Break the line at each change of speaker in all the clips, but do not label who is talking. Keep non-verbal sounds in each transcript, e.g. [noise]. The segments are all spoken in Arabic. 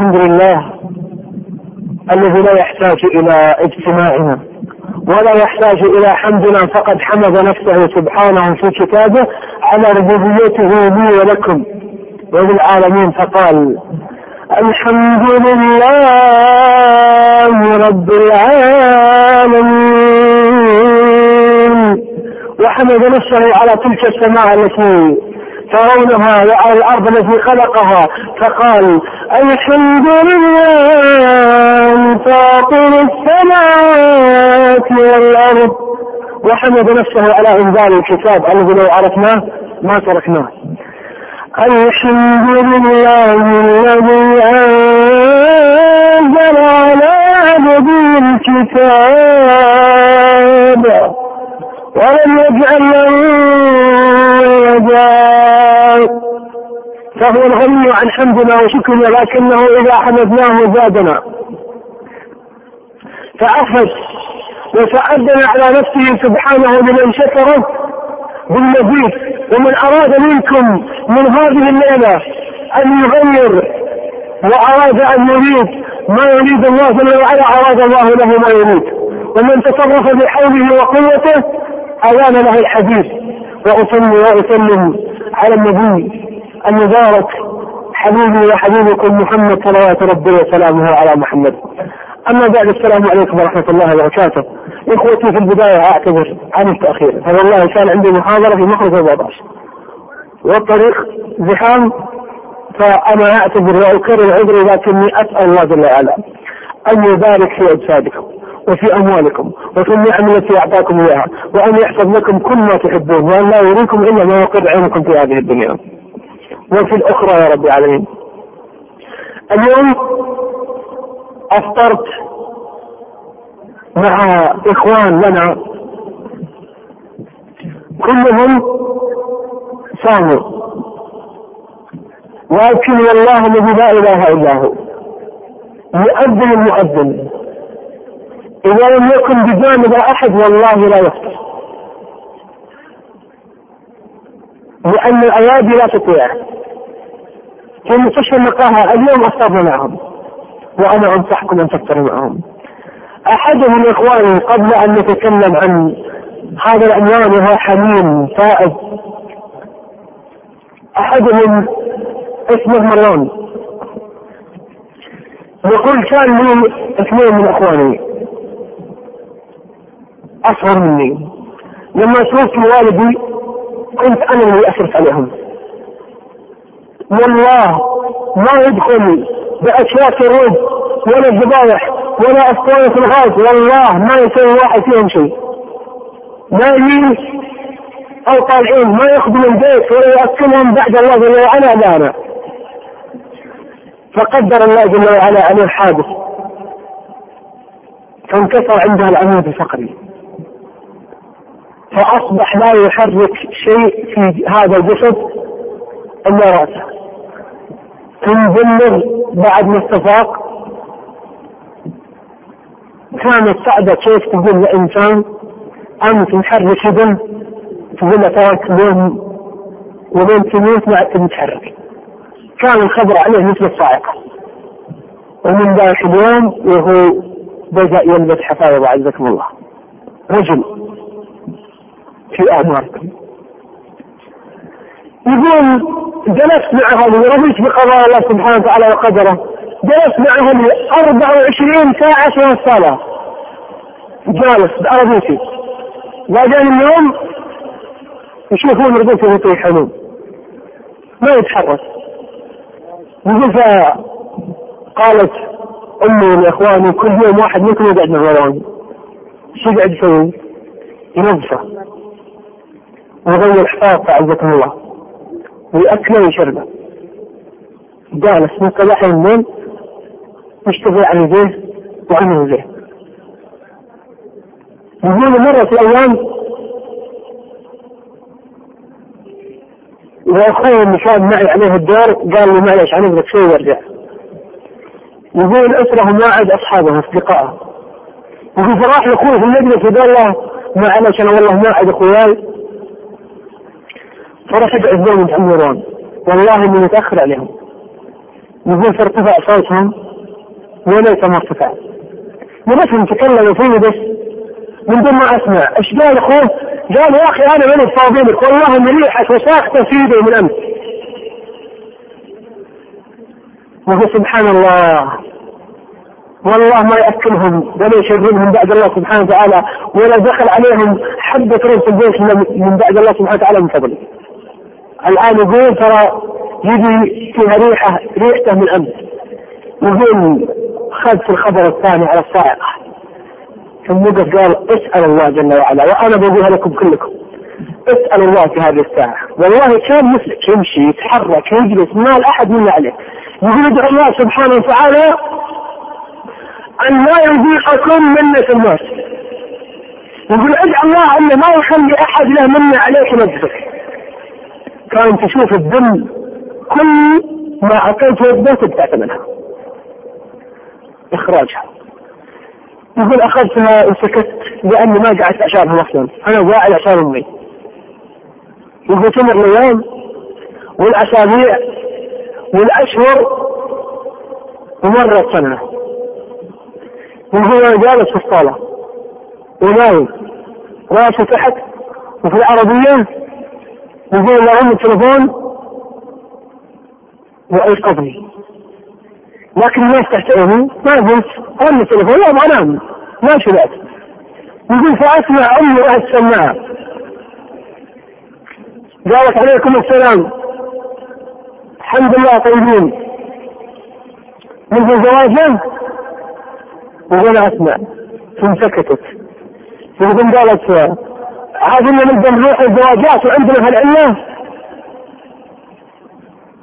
الحمد لله الذي لا يحتاج إلى اجتماعنا ولا يحتاج إلى حمدنا فقد حمد نفسه سبحانه في كتابه على ربوبيته لي ولكم وللعالمين. فقال الحمد لله رب العالمين. وحمد نفسه على تلك السماء التي ترونها وعلى الأرض التي خلقها فقال الحمد لله فاطر السماوات والأرض. وحمد نفسه على إنزال الكتاب الذي لو عرفناه ما تركناه. الحمد لله الذي أنزل على عبده الكتاب. ولم يجعل له وجاء فهو الغني عن حمدنا وشكرنا لكنه إذا حمدناه زادنا. فعفت وتعدل على نفسه سبحانه لمن شكره بالمزيد ومن أراد منكم من هذه الليلة أن يغير وأراد أن يريد ما يريد الله جل وعلا أراد الله له ما يريد. ومن تصرف بحوله وقوته أوان له الحديث وأصلي وأسلم على النبي المبارك حبيبي وحبيبكم محمد صلوات ربي وسلامه على محمد. أما بعد السلام عليكم ورحمة الله وبركاته. إخوتي في البداية أعتذر عن التأخير. فوالله كان عندي محاضرة في مخرج 14 والطريق زحام فأنا أعتذر وأكرر عذري لكني أسأل الله جل وعلا أن يبارك في أجسادكم. وفي أموالكم وفي النعم التي أعطاكم إياها وأن يحفظ لكم كل ما تحبون وأن لا يريكم إلا ما يقر عينكم في هذه الدنيا. وفي الأخرى يا رب العالمين. اليوم أفطرت مع إخوان لنا. كلهم صاموا. لكن والله الذي لا إله إلا هو. يؤذن المؤذن إذا لم يكن بجانب أحد والله لا يفطر لأن الأيادي لا تطيع. في المقاهى اليوم أفطرنا معهم. وأنا أنصحكم أن تفطروا معهم. أحدهم إخواني قبل أن نتكلم عن هذا العنوان وهو حميم فائز. أحدهم اسمه مروان. يقول كان لي اثنين من إخواني. اصغر مني. لما توفي والدي كنت أنا اللي اشرف عليهم. والله ما يدخل باشواك الرز ولا الذبائح ولا اسطوانة الغاز والله ما يسوي واحد فيهم شيء. نايمين أو طالعين ما يخدم البيت ولا ياكلهم بعد الله جل وعلا لا أنا فقدر الله جل وعلا عليه حادث فانكسر عندها العمود الفقري. فأصبح لا يحرك شيء في هذا الجسد إلا رأسه. تنبلغ بعد ما استفاق كانت صعبة كيف تقول لإنسان أنت محرك يده تقول له تراك يوم ومن تموت ما عدت متحرك كان الخبر عليه مثل الصاعقة. ومن ذلك اليوم وهو بدأ يلبس حفايض عزكم الله. رجل. في أعماركم يقول جلست مع أهلي ورضيت بقضاء الله سبحانه وتعالى وقدره. جلست مع أهلي 24 ساعة في الصلاة. جالس بأرضيتي. بعدين اليوم يشوفون رضيته يطيحون ما يتحرك. يقول قالت أمي لاخواني كل يوم واحد منكم يقعد مع وراني شو قاعد يسوي؟ ينظفه ويغير حفاظه عزكم الله. ويأكله ويشربه جالس من صباح الليل يشتغل على يديه وعن يديه مرة في الأيام واخوي اللي كان معي عليه الدور قال لي معلش حنبغى شوي وارجع. يقول اسره ما عاد أصحابه أصدقائه. يقول فراح لاخوي في المجلس وقال له معلش أنا والله ما عاد اخوياي عزهم عند نوران والله إني متأخر عليهم. يقول فارتفع صوتهم. وليس مرتفع لمتهم تكلموا فيه بس من دون ما أسمع. إيش قال أخوه؟ قال يا أخي أنا من فاضلك والله ان ريحك وساخته في يدي من أمس. وهو سبحان الله. والله ما يأكلهم ولا يشربهم بعد الله سبحانه وتعالى. ولا دخل عليهم حبة رز البيت من بعد الله سبحانه وتعالى من فضله. الآن يقول ترى يجي فيها ريحة ريحته من أمس. يقول خذت الخبر الثاني على الصاعقة. ثم وقف قال اسأل الله جل وعلا وأنا بقولها لكم كلكم. اسأل الله في هذه الساعة والله كان مسلك يمشي يتحرك يجلس ما أحد منا عليه يقول ادعو الله سبحانه وتعالى أن لا يذيقكم منة الناس يقول ادعو الله أن ما يخلي أحد له منة عليك نفسك كان تشوف الذنب كل ما أعطيت يده تبتعد منها. إخراجها. يقول أخذتها وسكت لأني ما قعدت أشارها أصلا أنا قاعد أشار أمي. يقول تمر الأيام والأسابيع والأشهر ومرت سنة. وهو جالس في الصالة. ونايم راسه تحت. وفي العربية يقول لهم التليفون وأيقظني لكن ما فتحت عيني ما قلت أم التليفون لا أنام ما شبعت يقول فأسمع أمي راح السماعة قالت عليكم السلام. الحمد لله طيبين. منذ زواجه وأنا أسمع. ثم سكتت. ثم قالت ان نبدا نروح الزواجات وعندنا هالعله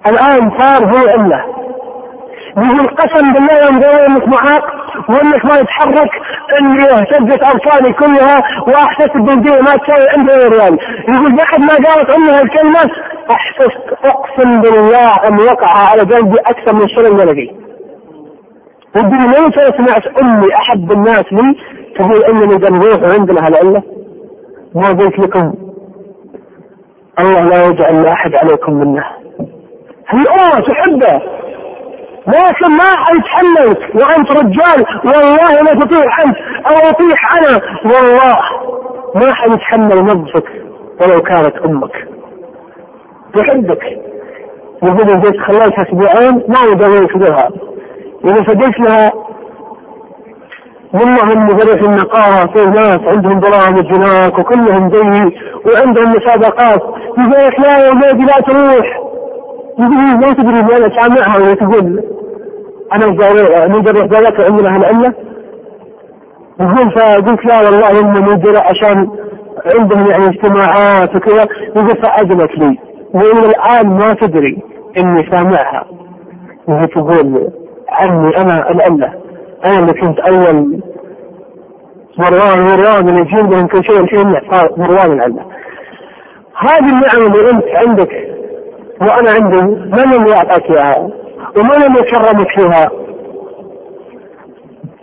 الآن صار هو عله يقول قسم بالله يوم انك معاق وإنك ما يتحرك اني اهتزت أركاني كلها وأحسست بالدنيا ما تسوي عندي ريال يقول بعد ما قالت امي هالكلمه أحسست أقسم بالله أن وقع على قلبي أكثر من شلل ولدي والدنيا ما سمعت أمي احب الناس لي تقول إنني بنروح عندنا هالعلة. ما قلت لكم الله لا يجعل لاحد عليكم منه. هي امه تحبه لكن ما حيتحملك وأنت رجال والله لا تطيح أنت أو أطيح أنا والله ما حيتحمل نفسك ولو كانت أمك. تحبك. يقول جيت خليتها أسبوعين ما يقدر يشبهها إذا فديت لها والله مدرس النقاهة في ناس عندهم برامج هناك وكلهم زيي وعندهم مسابقات. يقول لك لا يا ولدي لا تروح. يقول ما تدري أنا سامعها وهي تقول أنا نقدر نروح ذلك عندنا هالعلة يقول فقلت لا والله هم نقدر عشان عندهم يعني اجتماعات وكذا. يقول فأذنت لي. وإلى الآن ما تدري إني سامعها. وهي تقول عني أنا الألة أنا اللي كنت أول مروان مروان اللي يجيب لهم كل شيء الحين مروان الألة هذه النعم اللي أنت عندك وأنا عندي من اللي اعطاك إياها ومن اللي كرمك فيها.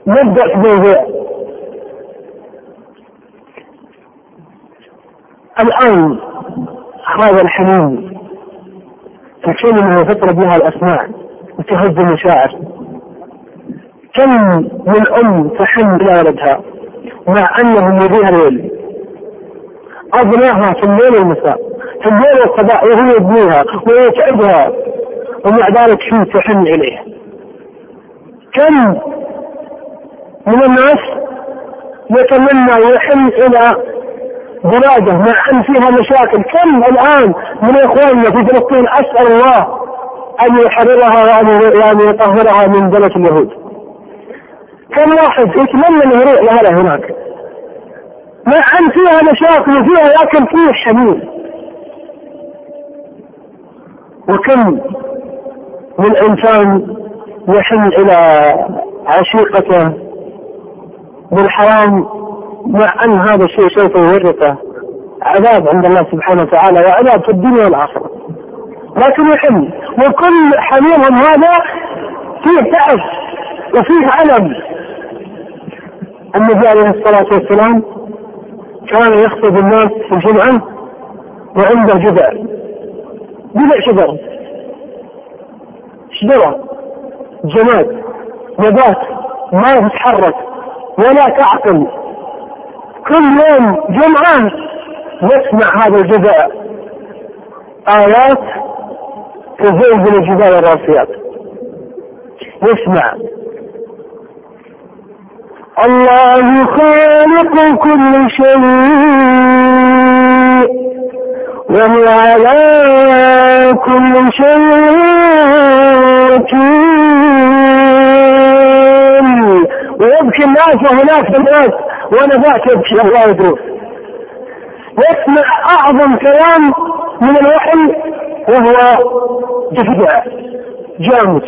نبدأ في الآن هذا الحنين تكلم فترة بها الاسماع وتهز المشاعر. كم من أم تحن إلى ولدها مع انه يبيها الليل اضناها في الليل والمساء في الليل والصباح وهو يبنيها ويتعبها ومع ذلك شو تحن إليه؟ كم من الناس يتمنى ويحن إلى بلاده مع أن فيها مشاكل؟ كم الآن من إخواننا في فلسطين أسأل الله أن يحررها وأن يطهرها من بلد اليهود؟ كم واحد يتمنى انه يروح لهذا هناك؟ مع ان فيها مشاكل وفيها لكن فيه حنين وكم من إنسان يحن إلى عشيقته بالحرام مع ان هذا الشيء سوف يورثه عذاب عند الله سبحانه وتعالى وعذاب في الدنيا والآخرة. لكن يحن وكل حنينهم هذا فيه تعب وفيه ألم. النبي عليه الصلاة والسلام كان يخطب الناس في الجمعة وعنده جذع جذع شجرة شجرة جماد. نبات. ما تتحرك ولا تعقل. كل يوم جمعة نسمع هذا الجزء آيات تزلزل الجبال الراسيات. نسمع. الله خالق كل شيء وهو على كل شيء ويبكي الناس وهناك الناس ونبات يبكي الله يدروس يسمع أعظم كلام من الوحي وهو جفدع جامد.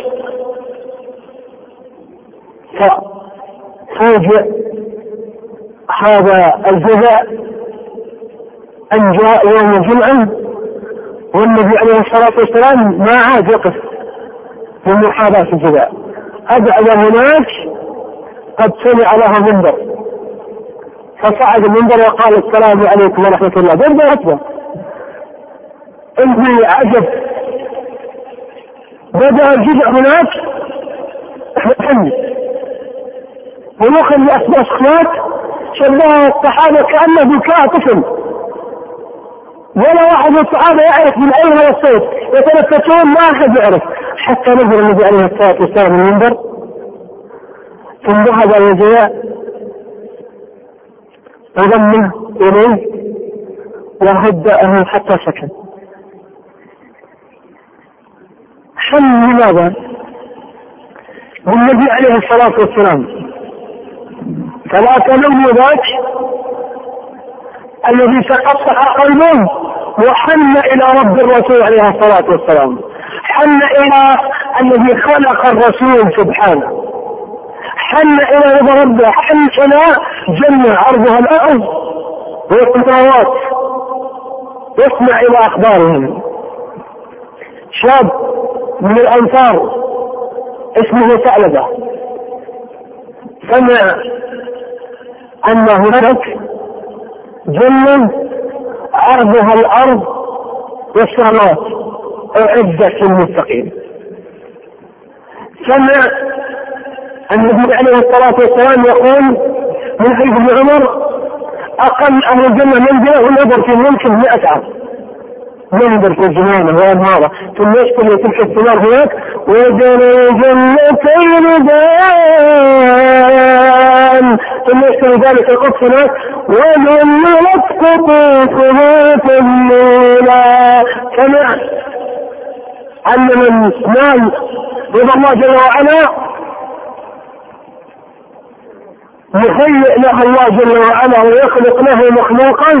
فوجئ هذا الجزاء أن جاء يوم الجمعة والنبي عليه الصلاة والسلام ما عاد يقف في محاذاة الجزاء. أبعد هناك قد سمع لها منبر. فصعد المنبر وقال السلام عليكم ورحمة الله. برضه أكبر انت عجب بدأ الجزء هناك. [clears throat] ونخرج أصوات شبهها الصحابة كأنه بكاء طفل. ولا واحد من الصحابة يعرف من أين هذا الصوت. يتنفسون ما أحد يعرف. حتى نزل النبي عليه الصلاة والسلام من المنبر. ثم ذهب الجزاء وضمه إليه. وهدأه حتى سكن. حل لماذا؟ والنبي عليه الصلاة والسلام. فلا تلوموا ذاك الذي تقطع قلبه وحن إلى رب الرسول عليه الصلاة والسلام. حن إلى الذي خلق الرسول سبحانه. حن إلى رضا ربه. حن إلى جنة عرضها الأرض والسماوات. يسمع إلى أخبارهم. شاب من الأنصار اسمه ثعلبة. سمع أن هناك جنة عرضها الأرض والسماوات أعدت للمتقين. سمع النبي عليه الصلاة والسلام يقول من حديث ابن عمر أقل أهل الجنة منزلة ونظر في ممكن 100 عام. منظر في الجنانة وأنهارها ثم يشتري تلك الثمار هناك وجنى جنتين دان ثم يشتري ذلك القط هناك وذللت قطوفها تذليلا سمع أن من نال رضا الله جل وعلا يهيئ له الله جل وعلا ويخلق له مخلوقا.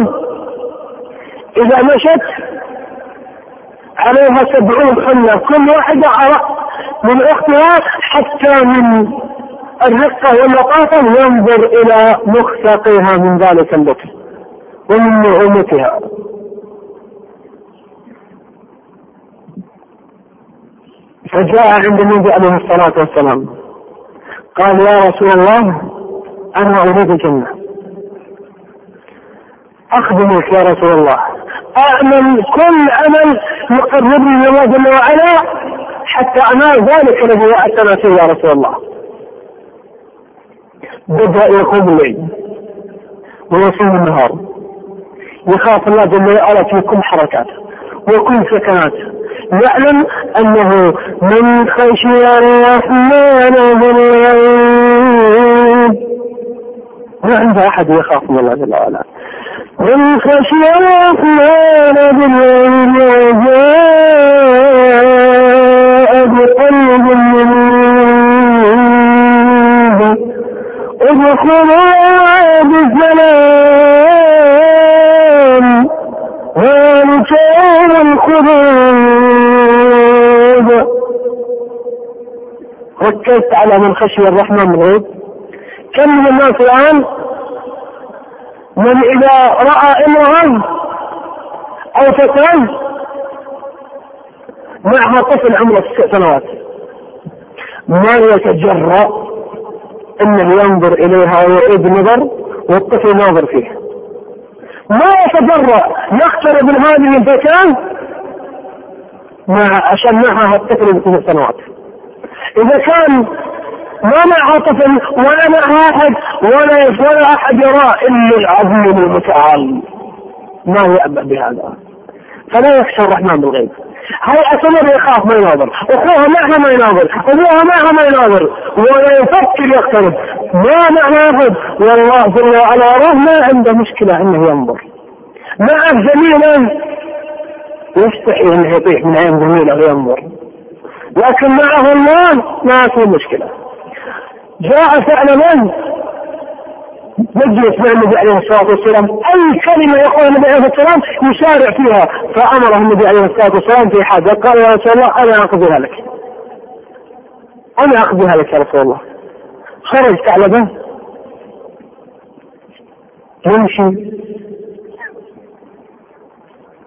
إذا مشت عليها سبعون خلة كل واحدة من أختها حتى من الرقة واللطافة ينظر إلى مخسقها من ذلك اللطف ومن نعومتها. فجاء عند النبي عليه الصلاة والسلام. قال يا رسول الله أنا أريد الجنة. أخدمك يا رسول الله. أعمل كل عمل يقربني من الله جل وعلا حتى أنال ذلك الذي وعدتنا فيه يا رسول الله. بدأ يقوم الليل ويصوم النهار. يخاف الله جل وعلا في كل حركاته وكل سكناته يعلم أنه من خشي الرحمن بالغيب ما عنده أحد يخاف من الله جل وعلا. من خشي الرحمن بالغيب وجاء بقلب منيب ادخلوا بسلام ذلك يوم الخلود ركزت على من خشي الرحمن بالغيب كم من الناس الآن من إذا رأى امرأة أو فتاة معها طفل عمره ست سنوات ما يتجرأ إنه ينظر إليها ويعيد النظر والطفل ناظر فيه ما يتجرأ يقترب من هذه الفتاة مع عشان معها الطفل بست سنوات. إذا كان ما مع عاطفة ولا أحد ولا ولا أحد يرى إلا العظيم المتعال. ما يأبى بهذا؟ فلا يخشى الرحمن بالغيب. هاي أسمر يخاف ما يناظر؟ أخوها معها ما يناظر أبوها معها ما يناظر ولا يفكر يقترب. ما معنى أحد؟ والله جل وعلا يراه ما عنده مشكلة أنه ينظر. مع زميلا يستحي أنه يطيح من عين زميله وينظر. لكن معه الله ما في مشكلة. جاء فعلا مجلس مع النبي عليه الصلاة والسلام. أي كلمة يقولها النبي عليه الصلاة والسلام؟ يسارع فيها. فأمره النبي عليه الصلاة والسلام في حاجة قال يا رسول الله أنا اقضيها لك. أنا اقضيها لك يا رسول الله. خرج ثعلبه يمشي.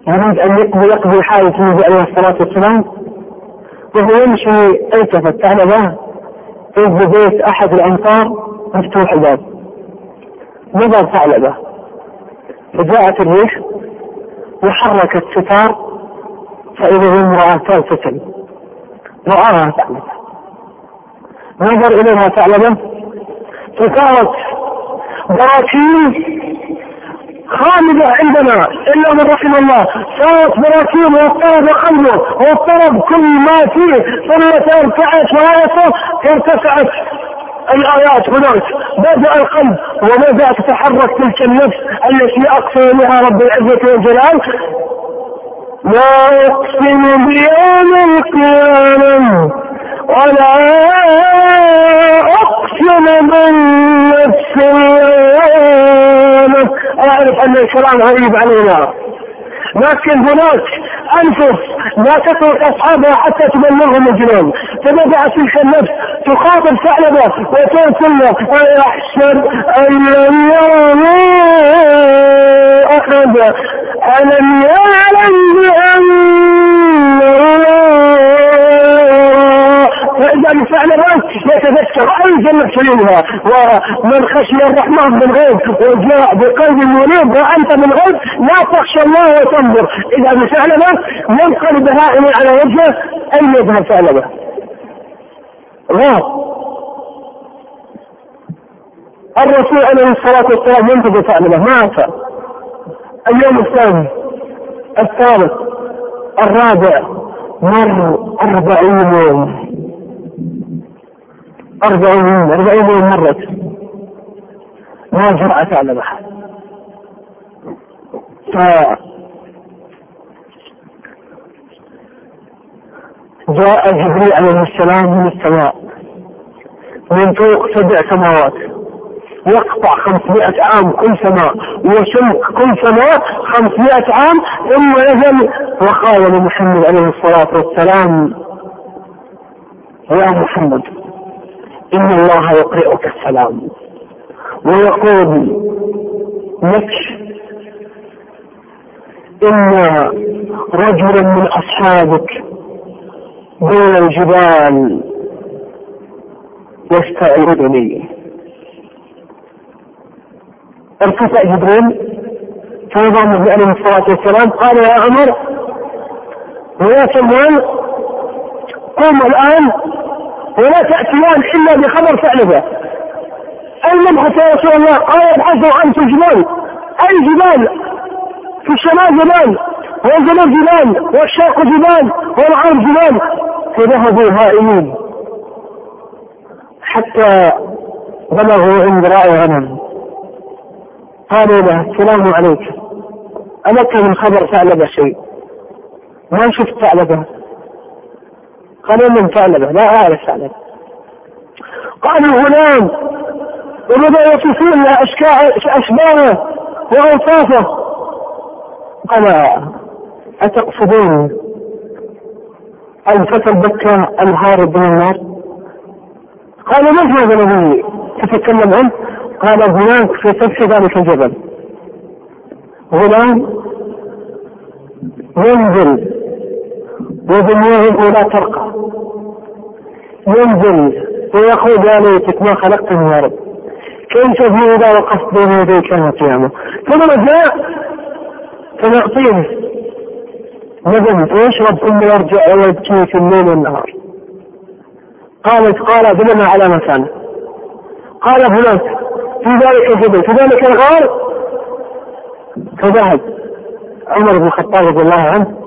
يريد أن يقضي يقضي حاجة النبي عليه الصلاة والسلام. وهو يمشي ألتفت ثعلبه إذ ببيت أحد الأنصار مفتوح الباب. نظر ثعلبة. فجاءت الريح وحركت ستار فإذا امرأة تغتسل رآها ثعلبة. نظر إليها ثعلبة. فصارت براكين خالدة عندنا إلا من رحم الله. صارت براكين واضطرب قلبه واضطرب كل ما فيه. ثم ارتعت وآيته ارتفعت الآيات هناك. بدأ القلب وبدأت تتحرك تلك النفس التي أقسم بها رب العزة والجلال. لا أقسم بيوم القيامة. ولا أقسم بالنفس اللوامة أعرف أن الكلام غريب علينا. لكن هناك أنفس لا تترك أصحابها حتى تبلغهم الجنون فبدأت تلك النفس تخاطب ثعلبة وتقول له أيحسب أن لم يره أحد. ألم يعلم بأن فإذا ثعلبة يتذكر أي جنة سليمها ومن خشي الرحمن بالغيب وجاء بقلب منيب وأنت بالغيب لا تخشى الله وتنظر. إذا بثعلبة ينقلب هائم على وجهه أين يذهب ثعلبة غاب. الرسول عليه الصلاة والسلام ينتظر ثعلبة ما أتى اليوم الثاني الثالث الرابع مر أربعين يوم. أربعين أربعين يوم مرت ما جرأة ثعلبة ف جاء جبريل عليه السلام من السماء. من فوق سبع سماوات. يقطع خمسمائة عام كل سماء ويشق كل سماء خمسمائة عام ثم نزل. وقال لمحمد عليه الصلاة والسلام يا محمد إن الله يقرئك السلام. ويقول لك إن رجلا من أصحابك بين الجبال يستعيرني ارتفع جبريل فنظر النبي عليه الصلاة والسلام قال يا عمر ويا سلمان قوم الآن ولا تأتيان إلا بخبر ثعلبة أين نبحث يا رسول الله؟ قال ابحثوا عن الجبال. أي جبال؟ في الشمال جبال والجنوب جبال والشرق جبال والغرب جبال. فذهبوا هائمين حتى بلغوا عند راعي غنم قالوا له السلام عليك. ألك من خبر ثعلبة شيء. ما شفت ثعلبة قالوا من ثعلبة لا أعرف ثعلبة قالوا غلام وبدأوا يصفون أشباهه وأوصافه قال أتقصدون الفتى البكى الهارب من النار؟ قال ما هذا الذي تتكلم عنه؟ قال هناك في سفح ذلك الجبل. غلام ينزل ودنياه لا ترقى. ينزل ويقول يا ليتك ما خلقتني يا رب. كيف بي إذا وقفت بين يديك يوم القيامة؟ ثم جاء فنعطيه ندم ويشرب ثم يرجع ويبكي في الليل والنهار؟ قالت قال دلنا على مكانه قال هناك في ذلك الجبل في ذلك الغار؟ فذهب عمر بن الخطاب رضي الله عنه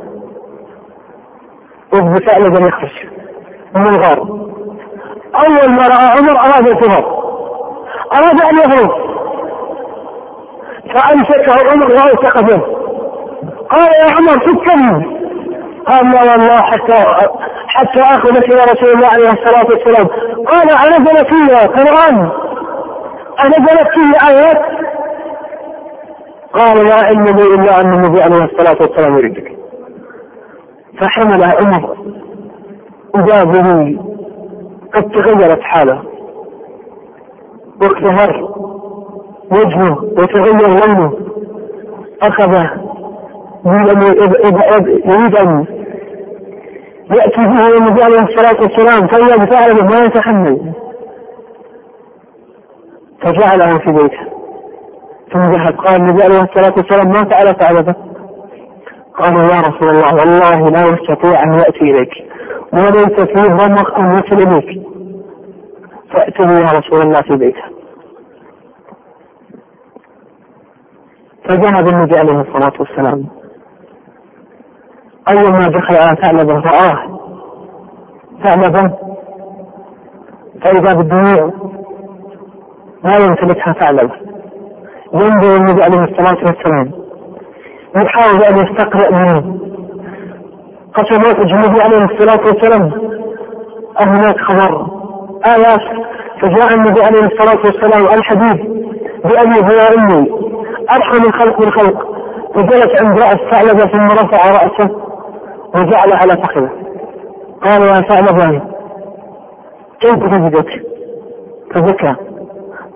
وذ ثعلبا يخرج من الغار. أول ما رأى عمر أراد الفرار. أراد أن يهرب فأمسكه عمر وأوثق به. قال يا عمر فكني قال لا والله حتى حتى آخذك إلى رسول الله عليه الصلاة والسلام. قال انزل فيها قران انزلت فيه ايات قال لا علم لي إلا ان النبي عليه الصلاة والسلام يريدك. فحمل عمر اذا به قد تغيرت حاله. واكتهر وجهه وتغير لونه. أخذ يريد أن يأتي به النبي عليه الصلاة والسلام فاذا بثعلبه ما يتحمل. فجعله في بيته. ثم ذهب قال النبي عليه الصلاة والسلام ما فعل ثعلبه قالوا يا رسول الله والله لا يستطيع أن يأتي إليك. وليس فيه رمق ان يصل اليك فاتوا يا رسول الله في بيته. فذهب النبي عليه الصلاة والسلام. أول ما دخل على ثعلبة رآه. ثعلبة فإذا بالدموع لا يمتلكها ثعلبة. ينظر النبي عليه الصلاة والسلام. يحاول أن يستقرأ منه قسمات النبي عليه الصلاة والسلام. أهناك خبر. آيات فجاء النبي عليه الصلاة والسلام الحديث بأبي هو أمي. أرحم الخلق بالخلق فجلس عند رأس ثعلبة ثم رفع رأسه وجعل على فخذه. قال يا ثعلبة كيف تجدك؟ فبكى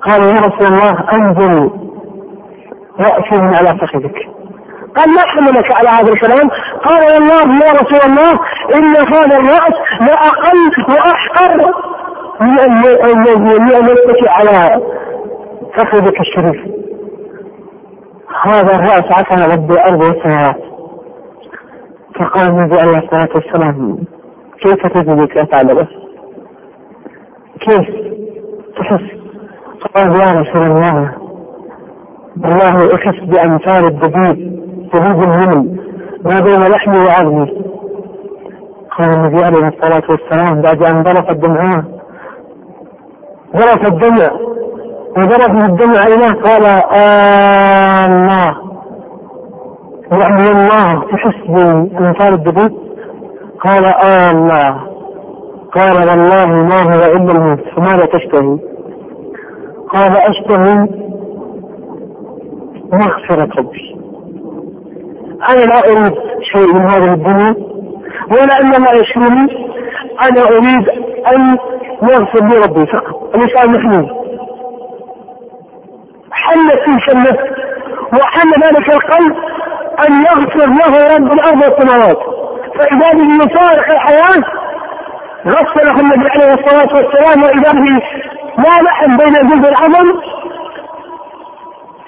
قال يا رسول الله أنزل رأسي من على فخذك. قال ما حملك على هذا الكلام؟ قال والله يا رسول الله إن هذا الرأس لأقل وأحقر من أن يتكئ على فخذك الشريف هذا الرأس عكا رب الأرض والسماوات فقال النبي عليه الصلاة والسلام كيف تجدك ثعلبة؟ كيف تحس؟ قال يا رسول الله والله أحس بأمثال الدبيب دبيب النمل ما بين لحمي وعظمي. قال النبي عليه الصلاة والسلام بعد أن ضرف الدمعة ضرف الدمع وضرف الدمع إليه قال آه الله يعني الله تحس بأمثال الدبوب قال آه الله قال والله ما هو إلا الموت فماذا تشتهي. قال أشتهي مغفرة ربي. أنا لا أريد شيء من هذه الدنيا ولا أن ما يشغلني. أنا أريد أن يغفر لي ربي فقط الإنسان محمود حل تلك النفس وحل ذلك القلب أن يغفر له رب الأرض والسماوات. فإذا به يفارق الحياة غسله النبي عليه الصلاة والسلام وإذا به لا لحم بين الجلد والعظم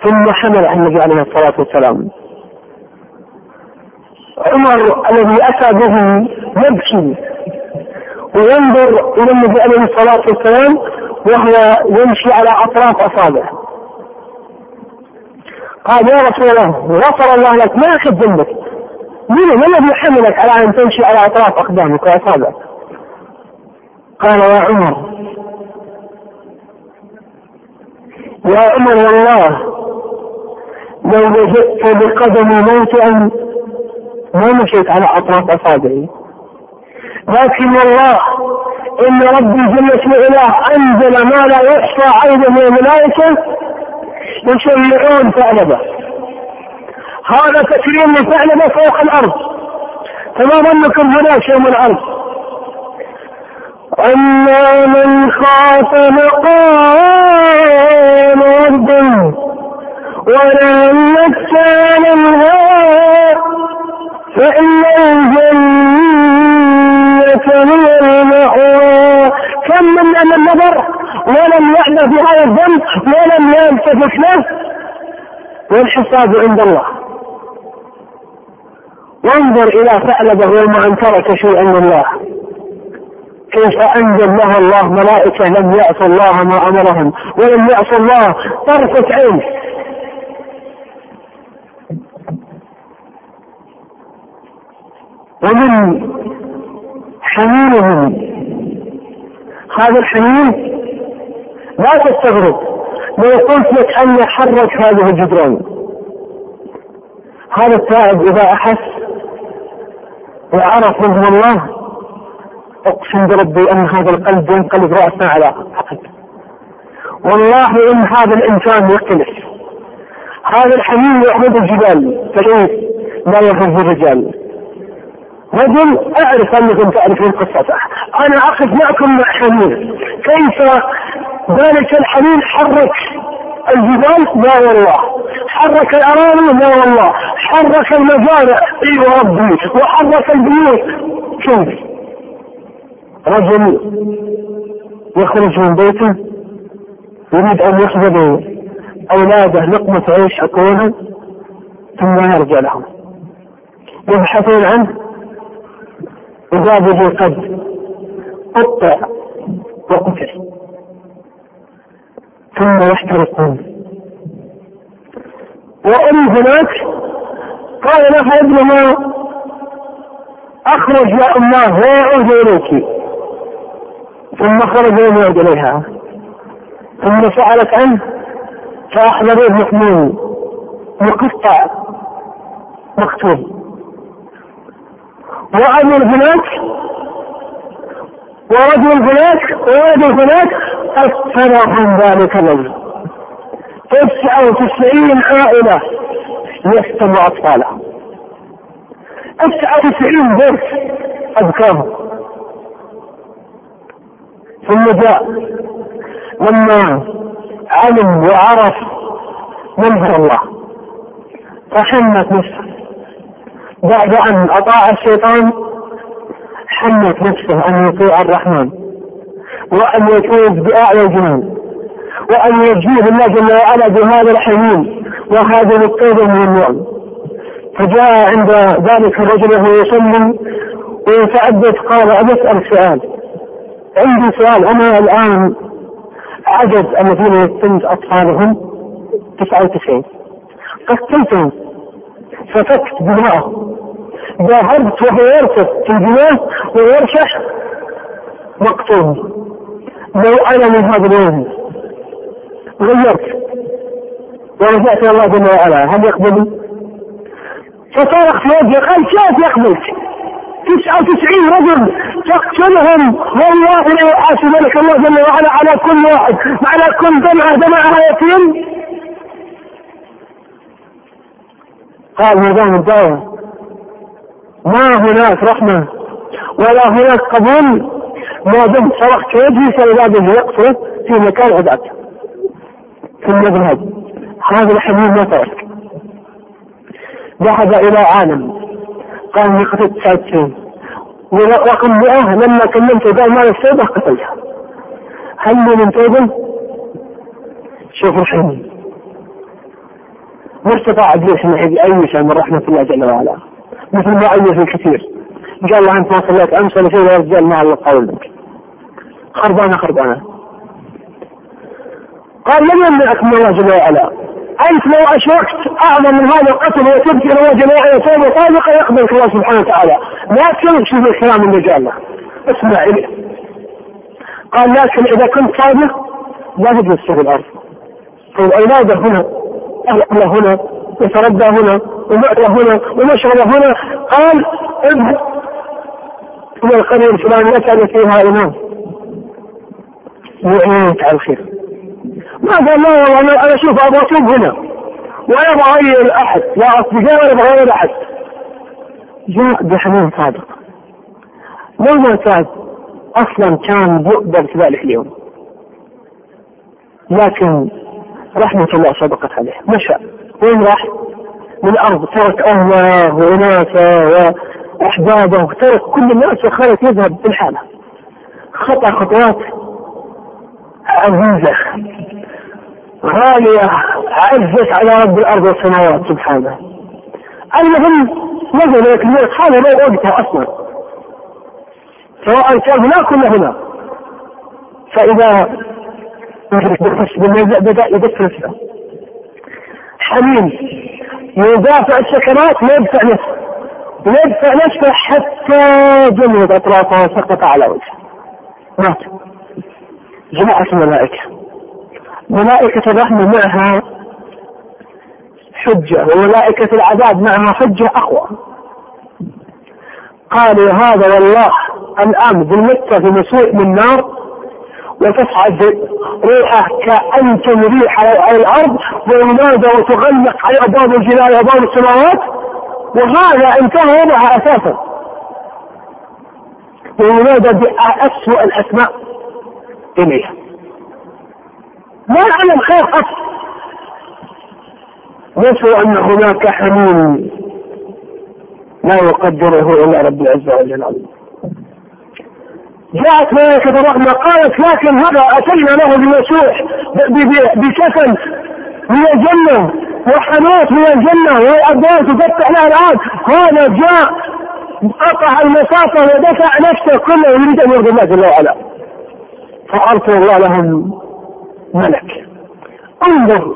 ثم حمل عن النبي عليه الصلاة والسلام. عمر الذي أتى به يبكي وينظر إلى النبي عليه الصلاة والسلام وهو يمشي على أطراف أصابعه. قال يا رسول الله غفر الله لك ما أخذ ذنبك. من الذي حملك على أن تمشي على أطراف أقدامك وأصابعك? قال يا عمر يا عمر والله لو وجدت بقدمي موطئا ما مشيت على أطراف أصابعي. لكن والله إن ربي جل وعلا أنزل ما لا يحصى عينه من الملائكة يشيعون ثعلبة هذا تكريم لثعلبة فوق الأرض. فما ظنكم هناك شيء من الأرض؟ أما من خاف مقام ربه ونهى النفس عن فإن الجنة هي المأوى. كم من أن النظر؟ ولم يعلم في هذا الذنب ولم يلتفت له. والحساب عند الله. وانظر إلى ثعلبه يوم أن ترك شيئا لله كيف أنزل له الله ملائكة لم يعصوا الله ما أمرهم ولم يعصوا الله طرفة عين. ومن حميمهم. هذا الحميم لا تستغرب. لو قلت لك أن حرك هذه الجدران. هذا التائب إذا أحس وعرف من الله أقسم بربي أن هذا القلب ينقلب رأسا على عقل والله إن هذا الإنسان يختلف هذا الحميم يعبد الجبال فليس لا يهز الرجال. رجل أعرف أنكم تعرفون قصته. أنا أقف معكم مع حميم كيف ذلك الحميم حرك الجبال؟ لا والله. حرك الأراضي؟ لا والله. حرك المزارع؟ إي ربي وحرك البيوت؟ شوف. رجل يخرج من بيته يريد أن يحفظ أولاده لقمة عيش حكونا ثم يرجع لهم. يبحثون عنه. به قد قطع وقتل ثم يحترقون وأم هناك قال لها ابنها أخرج يا اماه ويعود إليك. ثم خرج ولم يعد إليها. ثم سالت عنه فاحضروه محمول مقطع مقتول وأمر هناك ورجل هناك ورجل هناك أكثر عن ذلك الرجل تسعة وتسعين عائلة يفتن أطفالهم تسعة وتسعين بيت أذكرهم ثم جاء لما علم وعرف منهر الله. فحنت نفسه. بعد أن أطاع الشيطان حنت نفسه أن يطيع الرحمن وأن يفوز بأعلى الجنان وأن يجزيه الله جل وعلا بهذا الحنين وهذه التوبة من النعم. فجاء عند ذلك الرجل وهو يصلي ويتعبد قال أسأل سؤال. عندي سؤال أنا الآن عدد الذين يتم أطفالهم 99 قتلتهم سفكت دماءه ذهبت وهو يركض في الجناه ويرشح مقتول لو أنا من هذا اليوم غيرت ورجعت إلى الله جل وعلا هل يقبل؟ فصرخ في وجهه قال كيف يقبلك؟ 99 رجل تقتلهم والله لا يحاسبنك الله جل وعلا على كل واحد على كل دمعه دمعها يتيم قال نظام الدعوة ما هناك رحمة ولا هناك قبول. ما دمت صرخت وجهي فالعباد يقتل في مكان عبادته ثم يذهب. هذا الحبيب ما ترك ذهب إلى عالم. قال اني قتلت 99 ورقم 100 لما كلمته قال ما التوبة قتلها. هل من توبة؟ شوفوا الحين ما استطاع ابليس انه يأيس من رحمة الله جل وعلا. مثل ما أيس الكثير. قال له أنت ما صليت أمس ولا شيء يا رجال ما الله قول لك. خربانة خربانة. قال لم يمنعك من الله جل وعلا. أنت لو أشركت أعظم من هذا القتل الله جل وعلا توبة صادقة يقبلك الله سبحانه وتعالى. لا تمشي بالكلام اللي قال له اسمع إليه. قال لكن إذا كنت صادق لا تجلس في الأرض. أولاده هنا أهل هنا يتربى هنا. ومأوى هنا ومشرب هنا قال اذهب إلى القرية الفلانية كان فيها إمام. يعينك على الخير ما قال لا والله أنا أشوف أبغى أتوب هنا. ولا أبغى أحد لا أصدقاء ولا أبغى أحد. جاء بحنين صادق. لو ما كان أصلا كان يؤدب في ذلك اليوم. لكن رحمة الله سبقت عليه. مشى. وين راح؟ من الأرض ترك أهله وأناسه وأحبابه ترك كل الناس وخرج يذهب بالحالة خطأ خطوات عزيزة غالية عزت على رب الأرض والسماوات سبحانه المهم نزل لك هذا لو وقتها أصلا سواء كان هناك ولا هنا فإذا بدأ يدفع نفسه حميم يدافع السكرات ما يدفع نفسه. يدفع نفسه حتى جمد أطرافه وسقط على وجهه. مات جماعة الملائكة. ملائكة الرحمة معها حجة وملائكة العذاب معها حجة أقوى. قالوا هذا والله الآن ظلمت في مسوء من نار وتصعد ريحه كأنتم ريح على الأرض وينادى وتغلق على أبواب الجبال وأبواب السماوات وهذا انتهى وضعها أساسا. وينادى بأسوأ الأسماء. إليها. ما علم خير أصلا نسوا أن هناك حميم لا يقدره إلا رب العزة وجل جاءت ملائكة الرحمة قالت لكن هذا أتينا له بمسوح بسكن من الجنة وحنوت من الجنة والأبواب تفتح لها الآن. هذا جاء قطع المسافة ودفع نفسه كله يريد أن يرضي الله جل وعلا. فأرسل الله لهم ملك. انظر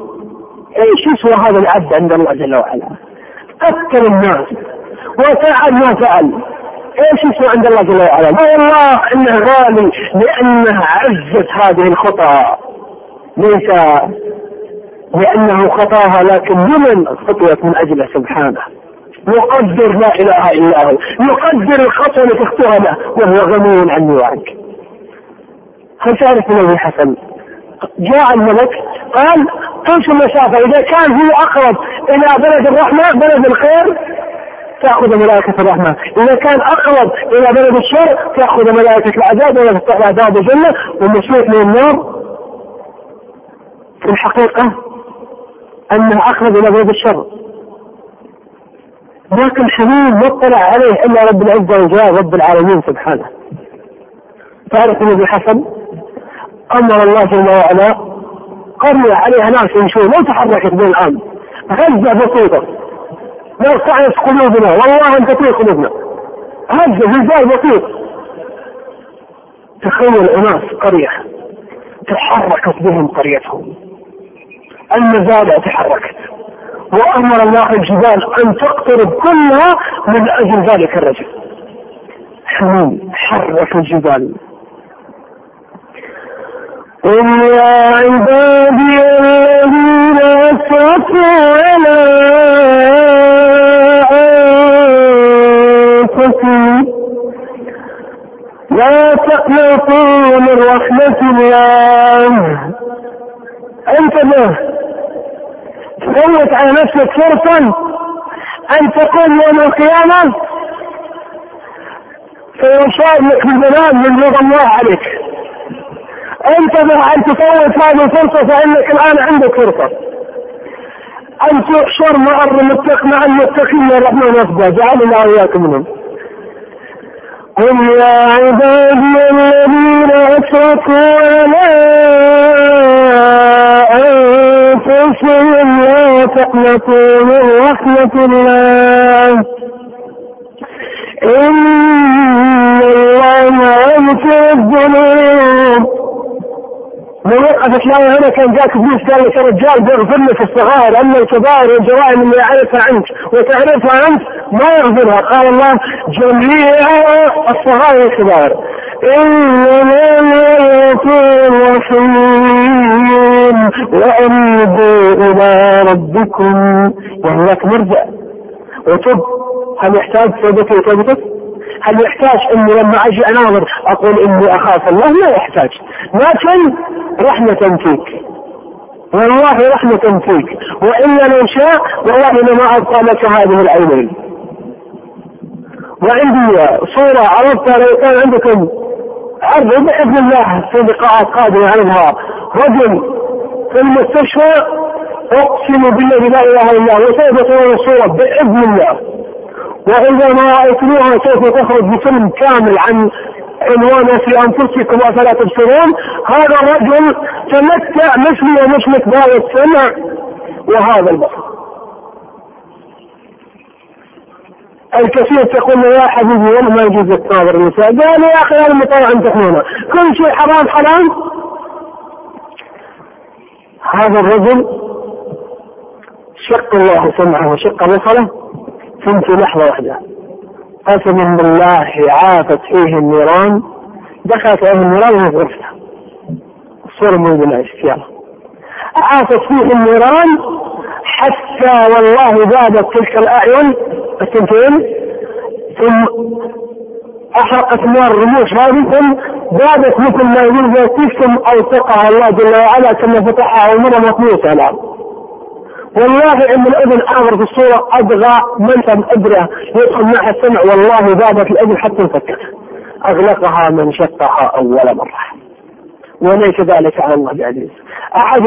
إيش يسوى هذا العبد عند الله جل وعلا. قتل الناس وفعل ما فعل إيش يسوى عند الله جل وعلا؟ والله إنه غالي لأنه عزت هذه الخطى ليس لأنه خطاها لكن لمن خطوت من أجله سبحانه؟ يقدر لا إله إلا هو. يقدر الخطوه اللي تخطوها له وهو غني عني هل تعرف من حسن؟ جاء الملك قال قيس المسافة إذا كان هو أقرب إلى بلد الرحمة بلد الخير تأخذ ملائكة الرحمة إذا كان أقرب إلى بلد الشر تأخذ ملائكة العذاب ولا تفتح عذاب الجنة ومسلوك من النار. في الحقيقة أنه أقرب إلى بلد الشر. لكن حميم ما اطلع عليه إلا رب العزة وجل رب العالمين سبحانه. تعرف النبي حسن أمر الله جل وعلا قرية عليها ناس يمشون ما تحركت بين الان غزة بسيطة. تعرف قلوبنا. والله ان تطير قلوبنا. هزة زلزال بسيط تخيل اناس قرية تحركت بهم قريتهم. المزارع تحركت. وأمر الله الجبال أن تقترب كلها من أجل ذلك الرجل. حميم حرك الجبال. قل يا عبادي الذين أسرفوا على أنفسهم لا تقنطوا من رحمة الله انتبه فوت على نفسك فرصا أن تقول يوم القيامة فيشار لك بالبنان من الله عليك. انتظر أن تفوت هذه الفرصة فإنك الآن عندك فرصة. أن تحشر مع المتق مع المتقين الرحمن وفدا جعلنا وإياكم منهم. قل يا عبادي الذين اسرفوا على أنفسهم لا تقنطوا من رحمة الله. إن الله يغفر الذنوب. من وقفت لا هنا كان جاك ابليس قال لك رجال بيغفر لك الصغائر أما الكبائر والجرائم اللي يعرفها انت وتعرفها انت ما يغفرها. قال الله جميع الصغائر والكبائر إنما يغفر الرحيم وانيبوا إلى ربكم. يعني لك مرجع. وتب هل يحتاج توبتي وتوبتك؟ هل يحتاج اني لما أجي اناظر أقول إني أخاف الله؟ لا يحتاج. لكن رحمة فيك. والله رحمة فيك. وإلا لو شاء والله لما أبقى لك هذه العينين. وعندي صورة عرضتها لو كان عندكم عرض بإذن الله في لقاءات قادمة عنها. رجل في المستشفى أقسم بالذي لا إله إلا هو سوف ترون الصورة بإذن الله. وإذا ما رأيتموها سوف تخرج بفيلم كامل عن عنوان في أنفسكم افلا تبصرون. هذا الرجل تمتع مثلي ومثلك بهذا السمع وهذا البصر. الكثير تقول يا حبيبي والله ما يجوز تناظر النساء؟ قال يا أخي مطوع ان تكون كل شيء حرام حرام. هذا الرجل شق الله سمعه وشق بصره. ثم في لحظة واحدة قسما بالله عافت فيه النيران. دخلت عليه النيران وهو في غرفته. الصورة موجودة الاشياء عافت فيه النيران حتى والله ذابت تلك الأعين الثنتين ثم أحرقت نار الرموش هذه ثم ذابت مثل ما يقول ثم أوثقها الله جل وعلا كما فتحها ومرة مطموسة الآن. والله إن الأذن أمر في الصورة أبغى منفذ أبرة. يدخل معها السمع والله ذابت الأذن حتى انفكت أغلقها من شقها أول مرة. وليس ذلك على الله بعزيز. أحد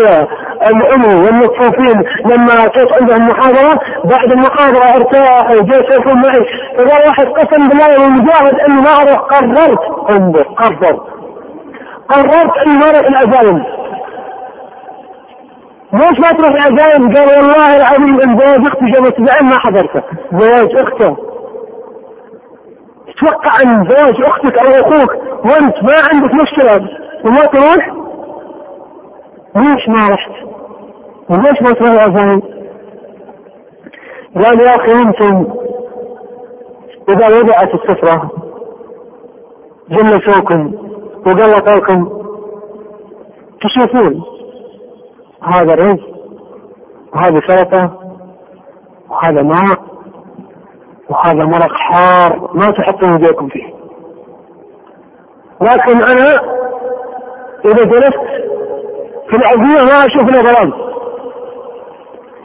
العلو والمتصوفين لما كنت عندهم محاضرة بعد المحاضرة ارتاح وجاء يكون معي فقال واحد قسم بالله المجاهد اني ما أروح قررت. انظر قررت. قررت اني ما أروح العزايم ليش ما تروح العزايم؟ قال والله العظيم إن زواج أختي جابت زعيم ما حضرته زواج اخته تتوقع إن زواج أختك أو أخوك وأنت ما عندك مشكلة وما تروح ليش ما رحت؟ وليش ما تروح العزايم؟ قال يا أخي أنتم إذا وضعت السفرة جلسوكم وقلطوكم تشوفون هذا رز وهذه سلطة وهذا ماء وهذا مرق حار ما تحطون يديكم فيه. لكن أنا إذا جلست في العزية ما أشوف الا ظلام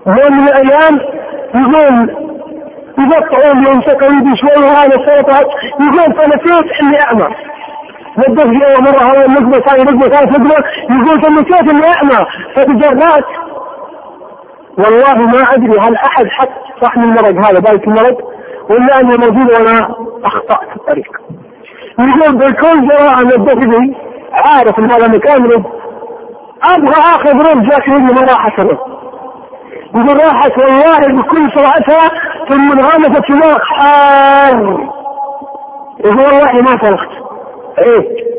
يوم من الأيام يقول يقطعون يمسكوا يدي شوي وهذا السلطة يقول فنسيت إني اعمى نبه فيها مرة هذا النقبة ثاني نقبة ثالث نقبة يقول فنسيت اني اعمى فتجرأت والله ما أدري هل أحد حط صحن المرض هذا ذلك المرض ولا أنه موجود وأنا اخطأت في الطريق. يقول بكل جراءة نبهت لي عارف إن هذا مكان رد أبغى أخذ رد لكن إني ما راحت له يقول راحت والله بكل سرعتها ثم انغمست في نار حار. يقول والله ما فرقت إيه.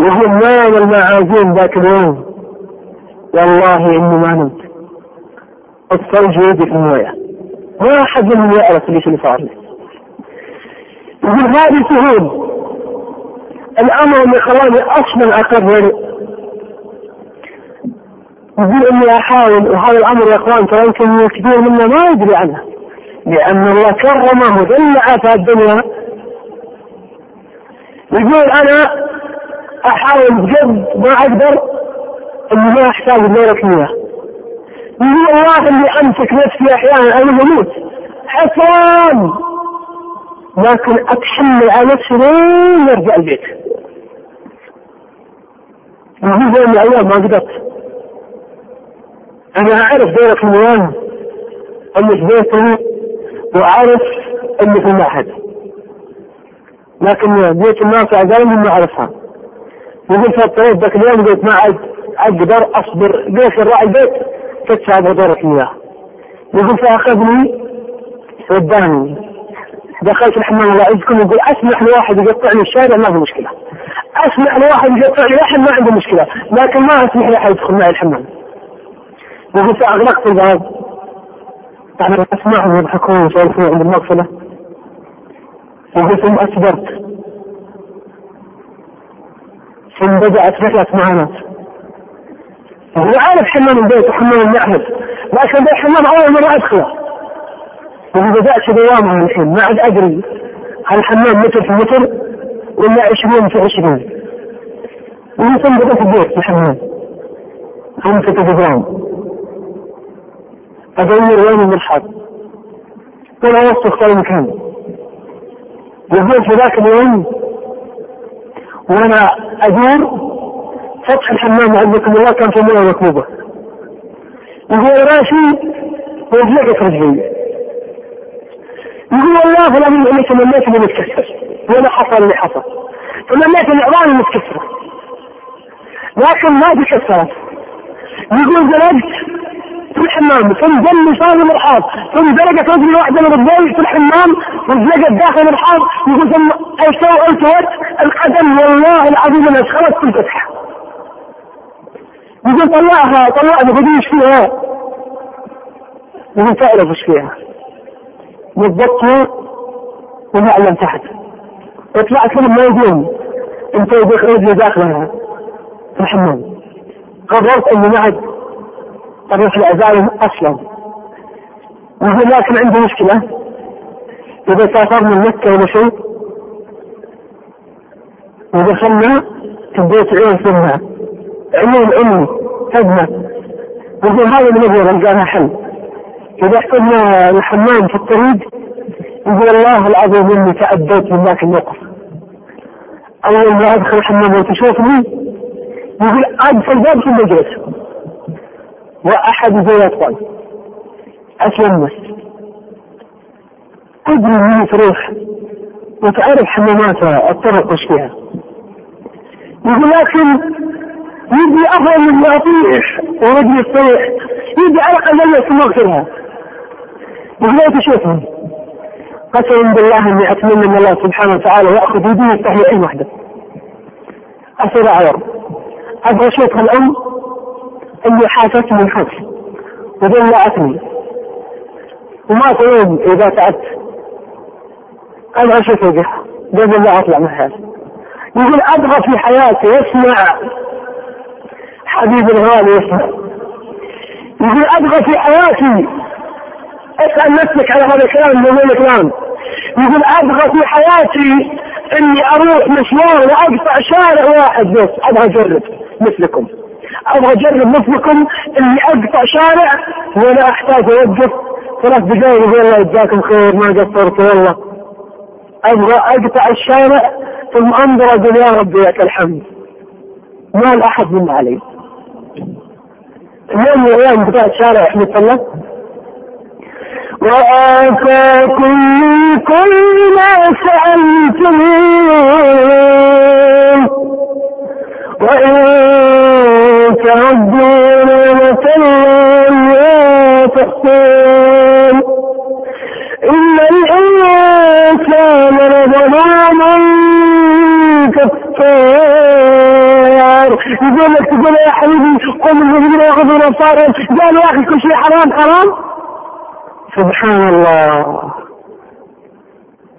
وهو نام المعازيم ذاك اليوم؟ والله إني ما نمت. الثلج يجي في الموية. ما أحد منهم يعرف ليش اللي صار لي. يقول هذه سهول الأمر اللي خلاني أصلا اقرر يقول إني أحاول وهذا الأمر يا إخوان ترى يمكن كثير منا ما يدري عنه. لأن الله كرمه ودلعه في الدنيا يقول أنا أحاول بجد ما أقدر إني ما أحتاج لدورة مياه يقول الله اني امسك نفسي أحيانا أنا بموت. حسران لكن أتحمل على نفسي لين ارجع البيت. يقول يوم من الأيام ما قدرت. أنا أعرف دورة المياه اللي في بيتي وأعرف اللي في المعهد لكن بيت الناس عزايمهم ما أعرفها. يقول في الطريق ذاك اليوم قلت ما عاد أقدر أصبر. ليش الراعي البيت تدفع بدورة المياه يقول فاخذني وداني. دخلت الحمام الله يعزكم يقول أسمح لواحد يقطعني الشارع ما في مشكلة. أسمح لواحد يقطعني لحم ما عنده مشكلة. لكن ما أسمح لأحد يدخل معي الحمام. يقول فاغلقت الباب. يعني أسمعهم يضحكون ويسولفون عند المغسله وقلت ثم أكبرت. ثم بدأت رحلة معاناة هو عارف حمام البيت وحمام المعهد لكن بيت حمام أول مرة أدخله. وبدأت دوامها الحين ما عاد أدري هل الحمام متر في متر ولا عشرين في عشرين. ومن ثم بدأت البيت في الحمام. خمسة جدران أدور وين المرحاض؟ ولا أوصف في مكان. يقول في ذاك اليوم وأنا أدور فتح الحمام عندكم الله كان في مويه مكبوبه يقول راسي وزلقت رجلي. يقول والله العظيم اني تمنيت اني متكسر ولا حصل اللي حصل. تمنيت ان عظامي متكسره لكن ما تكسرت يقول زلقت الحمام ثم جل صار المرحاض ثم درجت رجل واحدة من الضوء في الحمام وزلقت داخل المرحاض يقول ثم التوت القدم والله العظيم انها خلص تنفتح يقول طلعها طلعها بدي إيش فيها؟ يقول تعرف إيش فيها. بالضبط ومعلم تحت يطلع كل ما يقوم. انت يدخل رجلي داخلها في الحمام. قررت اني ما أروح لازالم أصلا. وهو لكن عندي مشكلة؟ إذا سافرنا من مكة ولا شيء ودخلنا في البيت عين ثم. عيون أمي تدمى يقول هذا من أبوي قالها حل. إذا حسبنا الحمام في الطريق يقول الله العظيم إني تأديت من ذاك الموقف. أول ما أدخل الحمام وتشوفني يقول أدخل الباب ثم اجلس وأحد زي اطفال اتلمس أدري اني تروح وتعرف حمامات الطرق وش فيها. يقول لكن يدي أفضل من ما أطيح ورجلي تصيح يدي على ثم اغفرها يقول لا تشوفني قسما بالله أني أتمنى من الله سبحانه وتعالى يأخذ يدي ويفتح لي عين واحدة أصير أعور. أبغى أشوف الأم اللي حاستني من حبس ودلعتني وما تقول إذا تعبت. أبغى أشوف وجهها قبل لا أطلع من حياتي يقول أبغى في حياتي اسمع حبيبي الغالي يسمع. يقول أبغى في حياتي أسأل نفسك على هذا الكلام من الكلام. يقول أبغى في حياتي إني أروح مشوار وأقطع شارع واحد بس. أبغى أجرب مثلكم. أبغى اجرب مثلكم اني أقطع شارع ولا أحتاج أوقف. ثلاث دقائق يقول الله يجزاكم خير ما قصرت والله. أبغى أقطع الشارع ثم انظر أقول يا ربي لك الحمد. ما الأحد من علي. يوم من الأيام قطعت شارع احمد الله وآتاكم من كل ما سألتموه. تقول يا حبيبي قم الذين ياخذون ابصارهم قالوا يا أخي كل شيء حرام حرام سبحان الله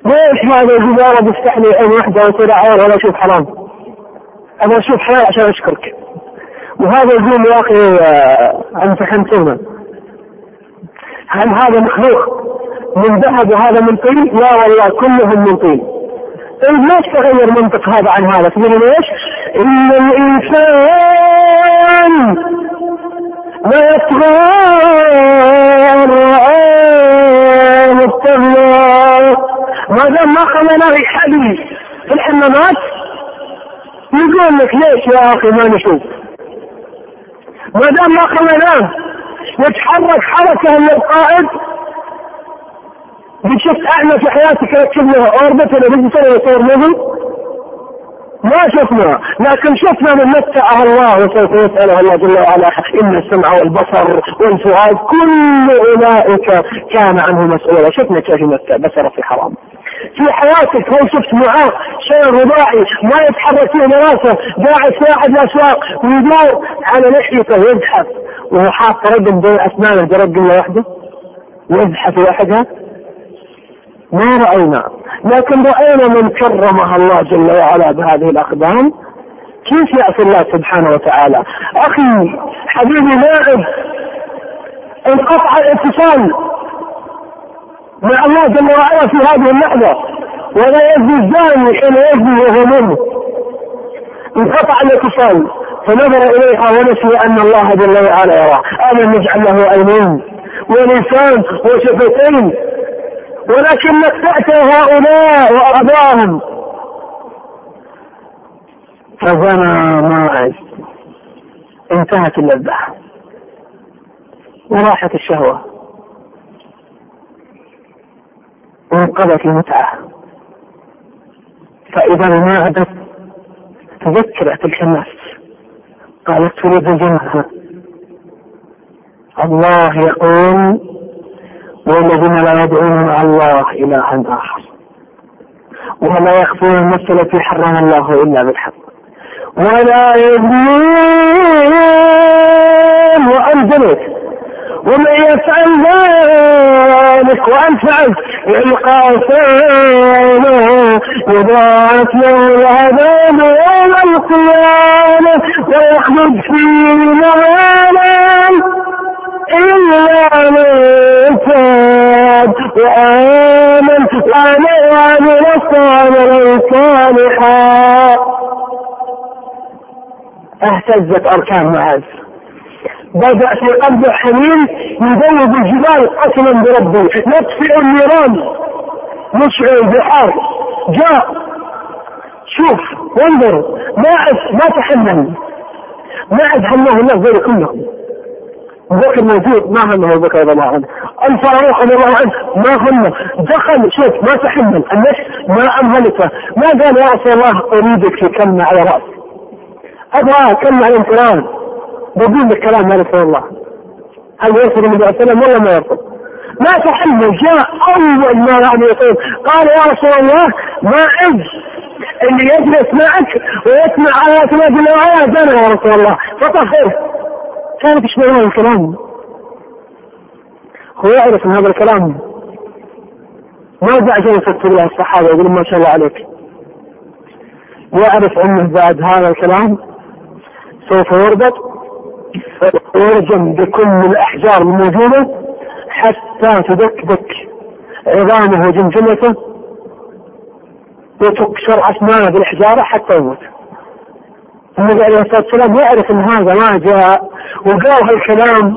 ليش ما يقول يا رب افتح لي عين واحدة واصير اعور ولا أشوف حرام أبغى أشوف حلال عشان أشكرك وهذا يقول يا أخي أنت خمسون هل هذا مخلوق من ذهب وهذا من طين؟ لا والله كلهم من طين. طيب ليش تغير منطق هذا عن هذا؟ تقول ليش؟ إن الإنسان لا يطغى رآه استغنى ما دام ما خليناه يحلي في الحمامات يقول لك ليش يا أخي ما نشوف؟ ما دام ما خليناه يتحرك حركة من القائد شفت اعمى في حياتك ركب لها Orbit ولا digital ولا Show Movie. ما شفنا لكن شفنا من متعه الله وسوف يسأله الله جل وعلا إن السمع والبصر والفؤاد كل أولئك كان عنه مسؤولا. شفنا كيف يمتع بصره في حرام. في حياتك لو شفت معاه شيء رباعي ما يتحرك فيه راسه قاعد في أحد الأسواق ويدور على لحيته ويزحف وهو حاط رقم بين أسنانه برقم وحده يزحف وحدها ما رأينا. لكن رأينا من كرمها الله جل وعلا بهذه الأقدام. كيف يعصي الله سبحانه وتعالى؟ أخي حبيبي لاعب انقطع الاتصال مع الله جل وعلا في هذه اللحظة ولا يزني الزاني حين يزني وهو منه انقطع الاتصال. فنظر إليها ونسي أن الله جل وعلا يراه ألم نجعل له عينين ولسان وشفتين. ولكنك تأتي هؤلاء وأرضاهم. فزنى معك انتهت اللذة. وراحت الشهوة. وانقضت المتعة. فإذا ما عدت تذكر تلك الناس قالت تريد الجنة. الله يقول والذين لا يدعون مع الله إلها آخر. ولا يخفون النفس التي حرم الله إلا بالحق. ولا يزنون وأنزلت ومن يفعل ذلك وأن فعلت يلقى سينه يضاعف له العذاب يوم القيامة ويخلد فيه مهانا إلا من تاب وآمن وعمل صالحا صالحا اهتزت أركان معاذ. بدأ في قلب حنين يذوب الجبال قسما بربي. يطفئ النيران يشعل البحار. جاء. شوف وانظر. ما ما تحمل ما همه الله غير كلهم ذكر موجود ما همه ابو بكر رضي الله عنه الفاروق رضي الله عنه ما همه دخل شوف ما تحمل. النفس ما امهلته ما قال يا رسول الله أريدك في كلمة على راسي أبغى كلمة على القرآن. بقول لك كلام يا رسول الله. هل يرفض النبي صلى الله عليه وسلم ولا ما يرفض؟ ما تحمل. جاء أول ما يعني يقول قال يا رسول الله ما عز اللي يجلس معك ويسمع ايات الله وعلا أنا يا رسول الله. فطهره كانت إيش معنى الكلام؟ هو يعرف إن هذا الكلام ما بعد يفكر له الصحابة يقول ما شاء الله عليك يعرف انه بعد هذا الكلام سوف يربط ويرجم بكل الأحجار الموجودة حتى تدكدك عظامه وجمجمته وتكسر أسنانه بالحجاره حتى يموت. النبي عليه الصلاة والسلام يعرف إن هذا ما جاء وقال هالكلام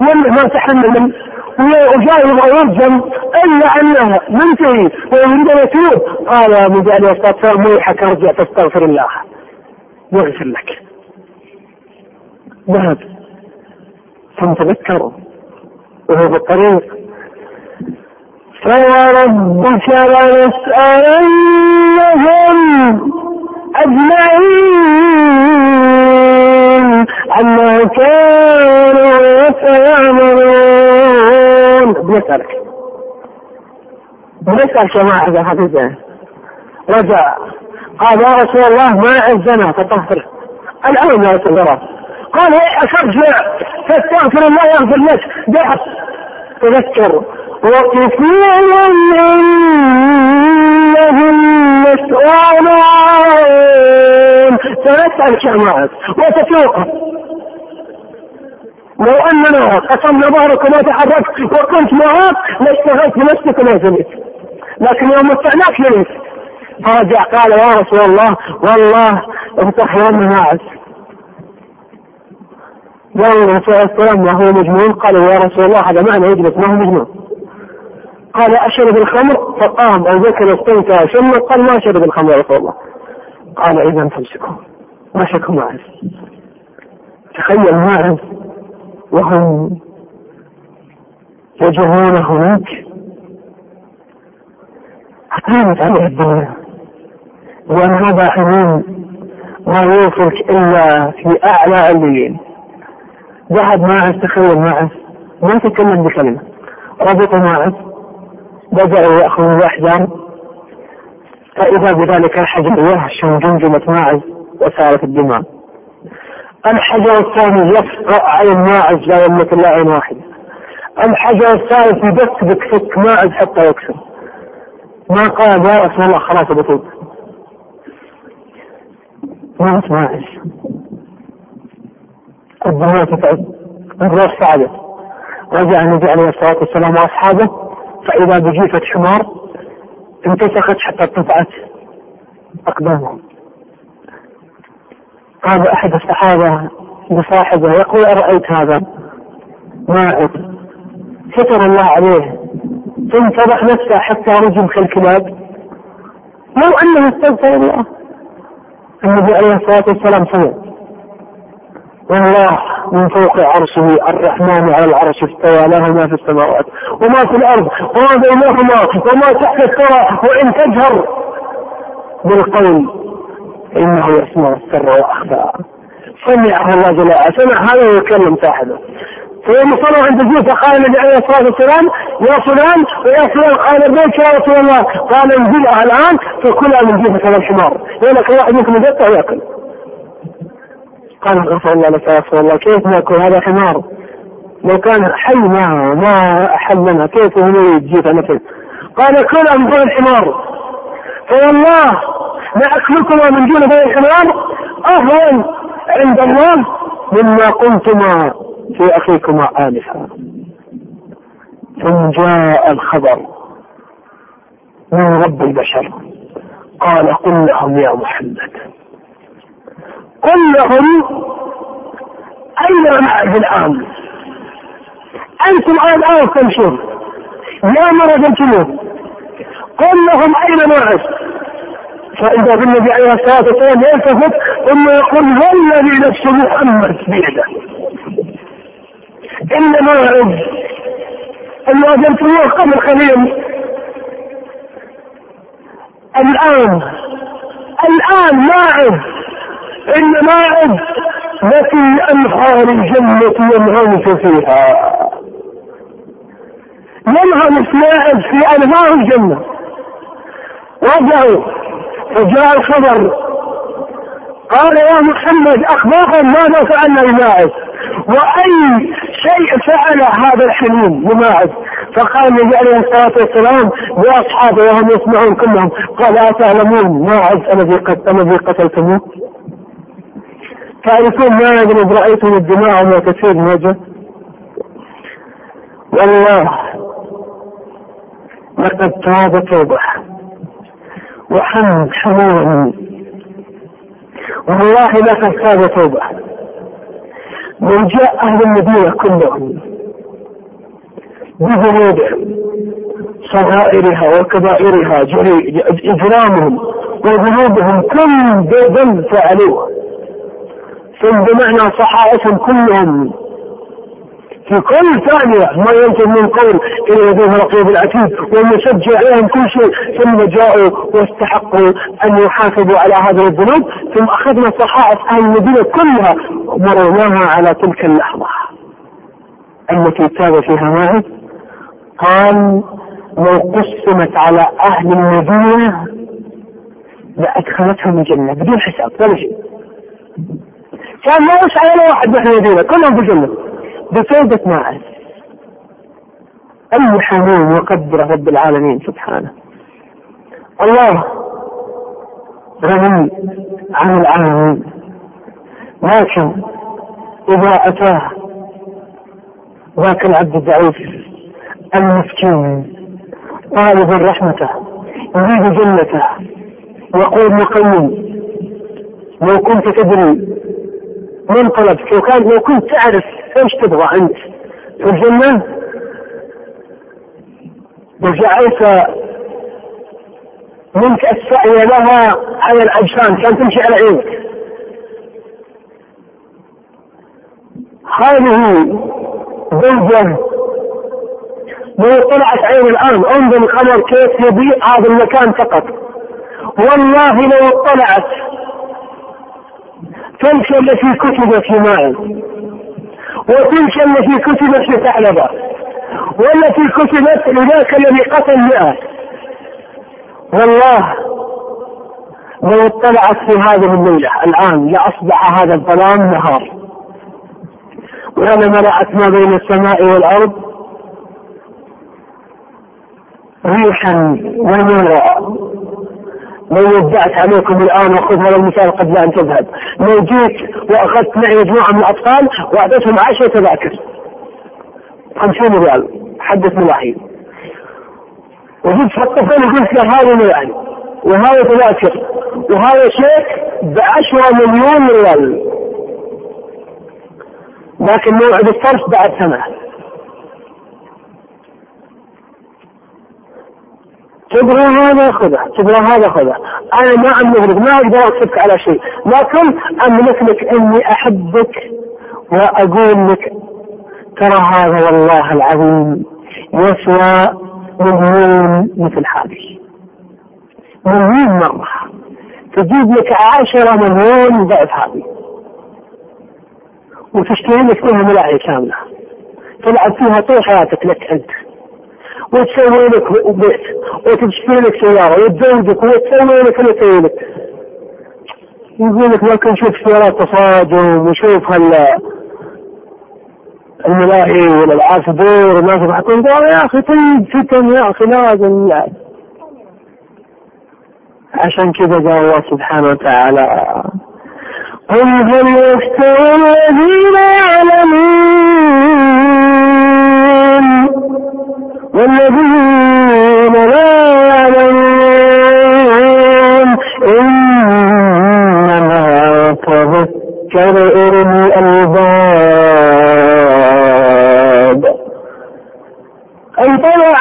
ولا ما تحمل وجاء يبغى يرجم إلا انه منتهي ويريد أن يتوب. قال عليه الصلاه والسلام ويحك أرجع تستغفر الله. يغفر لك. ذهب. ثم تذكر وهو بالطريق. فوربك لنسألنهم أجمعين. عما كانوا يعملون بنسألك. بنسأل جماعة إذا حفظه رجع قال يا رسول الله ما عزنا فطهر الآن يا رسول الله. قال ارجع فاستغفر الله يغفر لك. ذهب تذكر. وكثير منهم مسؤولون سنسأل جماعة وتتوقف لو اننا قسمنا ظهرك وما تحركت وكنت معك لاشتغلت بنفسك وما زلت. لكن يوم متعناك جلست فرجع قال يا رسول الله والله يوم الناس قال الرسول عليه السلام وهو مجنون. قالوا يا رسول الله هذا معنى يجلس ما هو مجنون. قال أشرب الخمر فقام. أبو بكر استنكى ثم قال ما شرب الخمر يا رسول الله. قال إذا فامسكوا مسكوا معه تخيل معه وهم يجرون هناك. هانت عليه الدنيا. وأن هذا حنين ما يوصلك إلا في أعلى عليين. ذهب معه تخيل معه ما تكلم بكلمة. ربط معه بدأوا يأخذون الأحجار فإذا بذلك الحجر يهشم جمجمة ماعز وسالت الدماء. الحجر الثاني يفقع عين ماعز لا يملك إلا عين واحدة. الحجر الثالث يدك فك ماعز حتى يكسر. ما قال يا رسول الله خلاص بطوب مات ماعز؟ الدماء تتعب. الروح صعدت رجع النبي عليه الصلاة والسلام وأصحابه فإذا بجيفة حمار انتسخت حتى ارتفعت أقدامهم قال أحد الصحابة لصاحبه يقول أرأيت هذا ماعز ستر الله عليه. ثم فضح نفسه حتى رجم كالكلاب لو أنه استغفر الله. النبي عليه الصلاة والسلام سمع والله من فوق عرشه الرحمن على العرش استوى له ما في السماوات وما في الأرض وما بينهما وما تحت الثرى وإن تجهر بالقول إنه يسمع السر وأخفى. سمعه الله جل وعلا سمع هذا ويكلم صاحبه. ويوم صلوا عند الجوف قال النبي عليه الصلاة والسلام يا فلان ويا فلان قال بيك يا رسول الله. قال انزلها الآن فكلها من جوفك الحمار يقول لك واحد منكم يقطع ويأكل. قال رسول الله لك يا رسول الله كيف ناكل هذا حمار؟ لو كان حي ما ما احلنا كيف هو يجيب مثل قال من دون الحمار فوالله لاكلكما من دون بين الحمار؟ أهون عند الله مما قلتما في اخيكما آنفا. ثم جاء الخبر من رب البشر. قال قل لهم يا محمد. قل لهم اين معز الان أنتم الان تمشون. يا مرض الجنود قل لهم اين معز فاذا بالنبي عليه الصلاة والسلام يلتفت ثم يقول والذي نفس محمد بيده. إن معز اللي اجلتموه قبل قليل. الآن. الآن ماعز ان ماعز التي أنهار الجنة ينغمس فيها. ينغمس ماعز في أنهار الجنة. رجعوا فجاء الخبر. قال يا محمد اخبرهم ماذا فعلنا لماعز وأي شيء فعل هذا الحليم لماعز فقال النبي عليه الصلاة والسلام لاصحابه وهم يسمعون كلهم. قال أتعلمون ماعز الذي الذي قتلتموه؟ تعرفون ما يضرب رأيتم الدماء وما تسير وجه والله لقد تاب توبة وحمد حمود. والله لقد تاب توبة من جاء أهل المدينة كلهم بذنوبهم صغائرها وكبائرها إجرامهم وذنوبهم كل ذنب فعلوه. ثم بمعنى صحائفهم كلهم. في كل ثانية ما ينتج من قول إلى يديه رقيب العتيد ومسجل عليهم كل شيء ثم جاءوا واستحقوا أن يحاسبوا على هذه الذنوب ثم أخذنا صحائف أهل المدينة كلها ومروناها على تلك اللحظة. التي تاب فيها معي قال لو قسمت على أهل المدينة لأدخلتهم الجنة بدون حساب ولا شيء. كان ما يسعى ولا واحد من المدينة كلهم في الجنة. بفائدة ماعز أي حنون وقدره رب العالمين سبحانه. الله غني عن العالمين. لكن إذا أتاه ذاك العبد الضعيف المسكين طالب رحمته يريد جنته يقول مقيم لو كنت تدري من طلبك لو كان لو كنت تعرف إيش تبغى أنت. في الجنة؟ وجعلت منك السعي لها على الأجسام. كان تمشي على عينك. هذه زوجة لو طلعت عين الان انظر القمر كيف يضيء هذا المكان فقط. والله لو طلعت تلك التي كتبت في ماء. وتلك التي كتبت في ثعلبة. والتي كتبت لذاك الذي قتل مئة. والله لو اطلعت في هذه الليلة الآن لأصبح هذا الظلام نهار. ولملأت ما بين السماء والأرض ريحا ونورا. لو وزعت عليكم الآن واخذ هذا المثال قبل أن تذهب. لو جيت وأخذت معي مجموعة من الأطفال وأعطيتهم عشر تذاكر. 50 ريال حدث ملاحين. وجبت الطفل وقلت له هذا ملاحين وهذا تذاكر. وهذا شيك بعشرة مليون ريال. لكن موعد الصرف بعد سنة. تبغى هذا خذه تبغى هذا خذه. أنا ما املك ما أقدر اكتبك على شيء. لكن أملك لك إني أحبك وأقول لك ترى هذا والله العظيم يسوى مليون مثل هذه. مليون مرة. تجيب لك عشرة مليون ضعف هذه. وتشتري لك فيها ملاهي كاملة. تلعب فيها طول حياتك لك أنت. وتسوي لك بيت وتشتري لك سياره وتزوجك وتسوي لك اللي تسوي لك يقول لك لكن شوف سيارات تصادم وشوف هلا الملاهي والالعاب دور والناس يضحكون يا أخي طيب فتن يا أخي لازم عشان كذا قال الله سبحانه وتعالى قل هل يستوي الذين يعلمون والذين لا يعلمون. إنما تذكر أولو الألباب.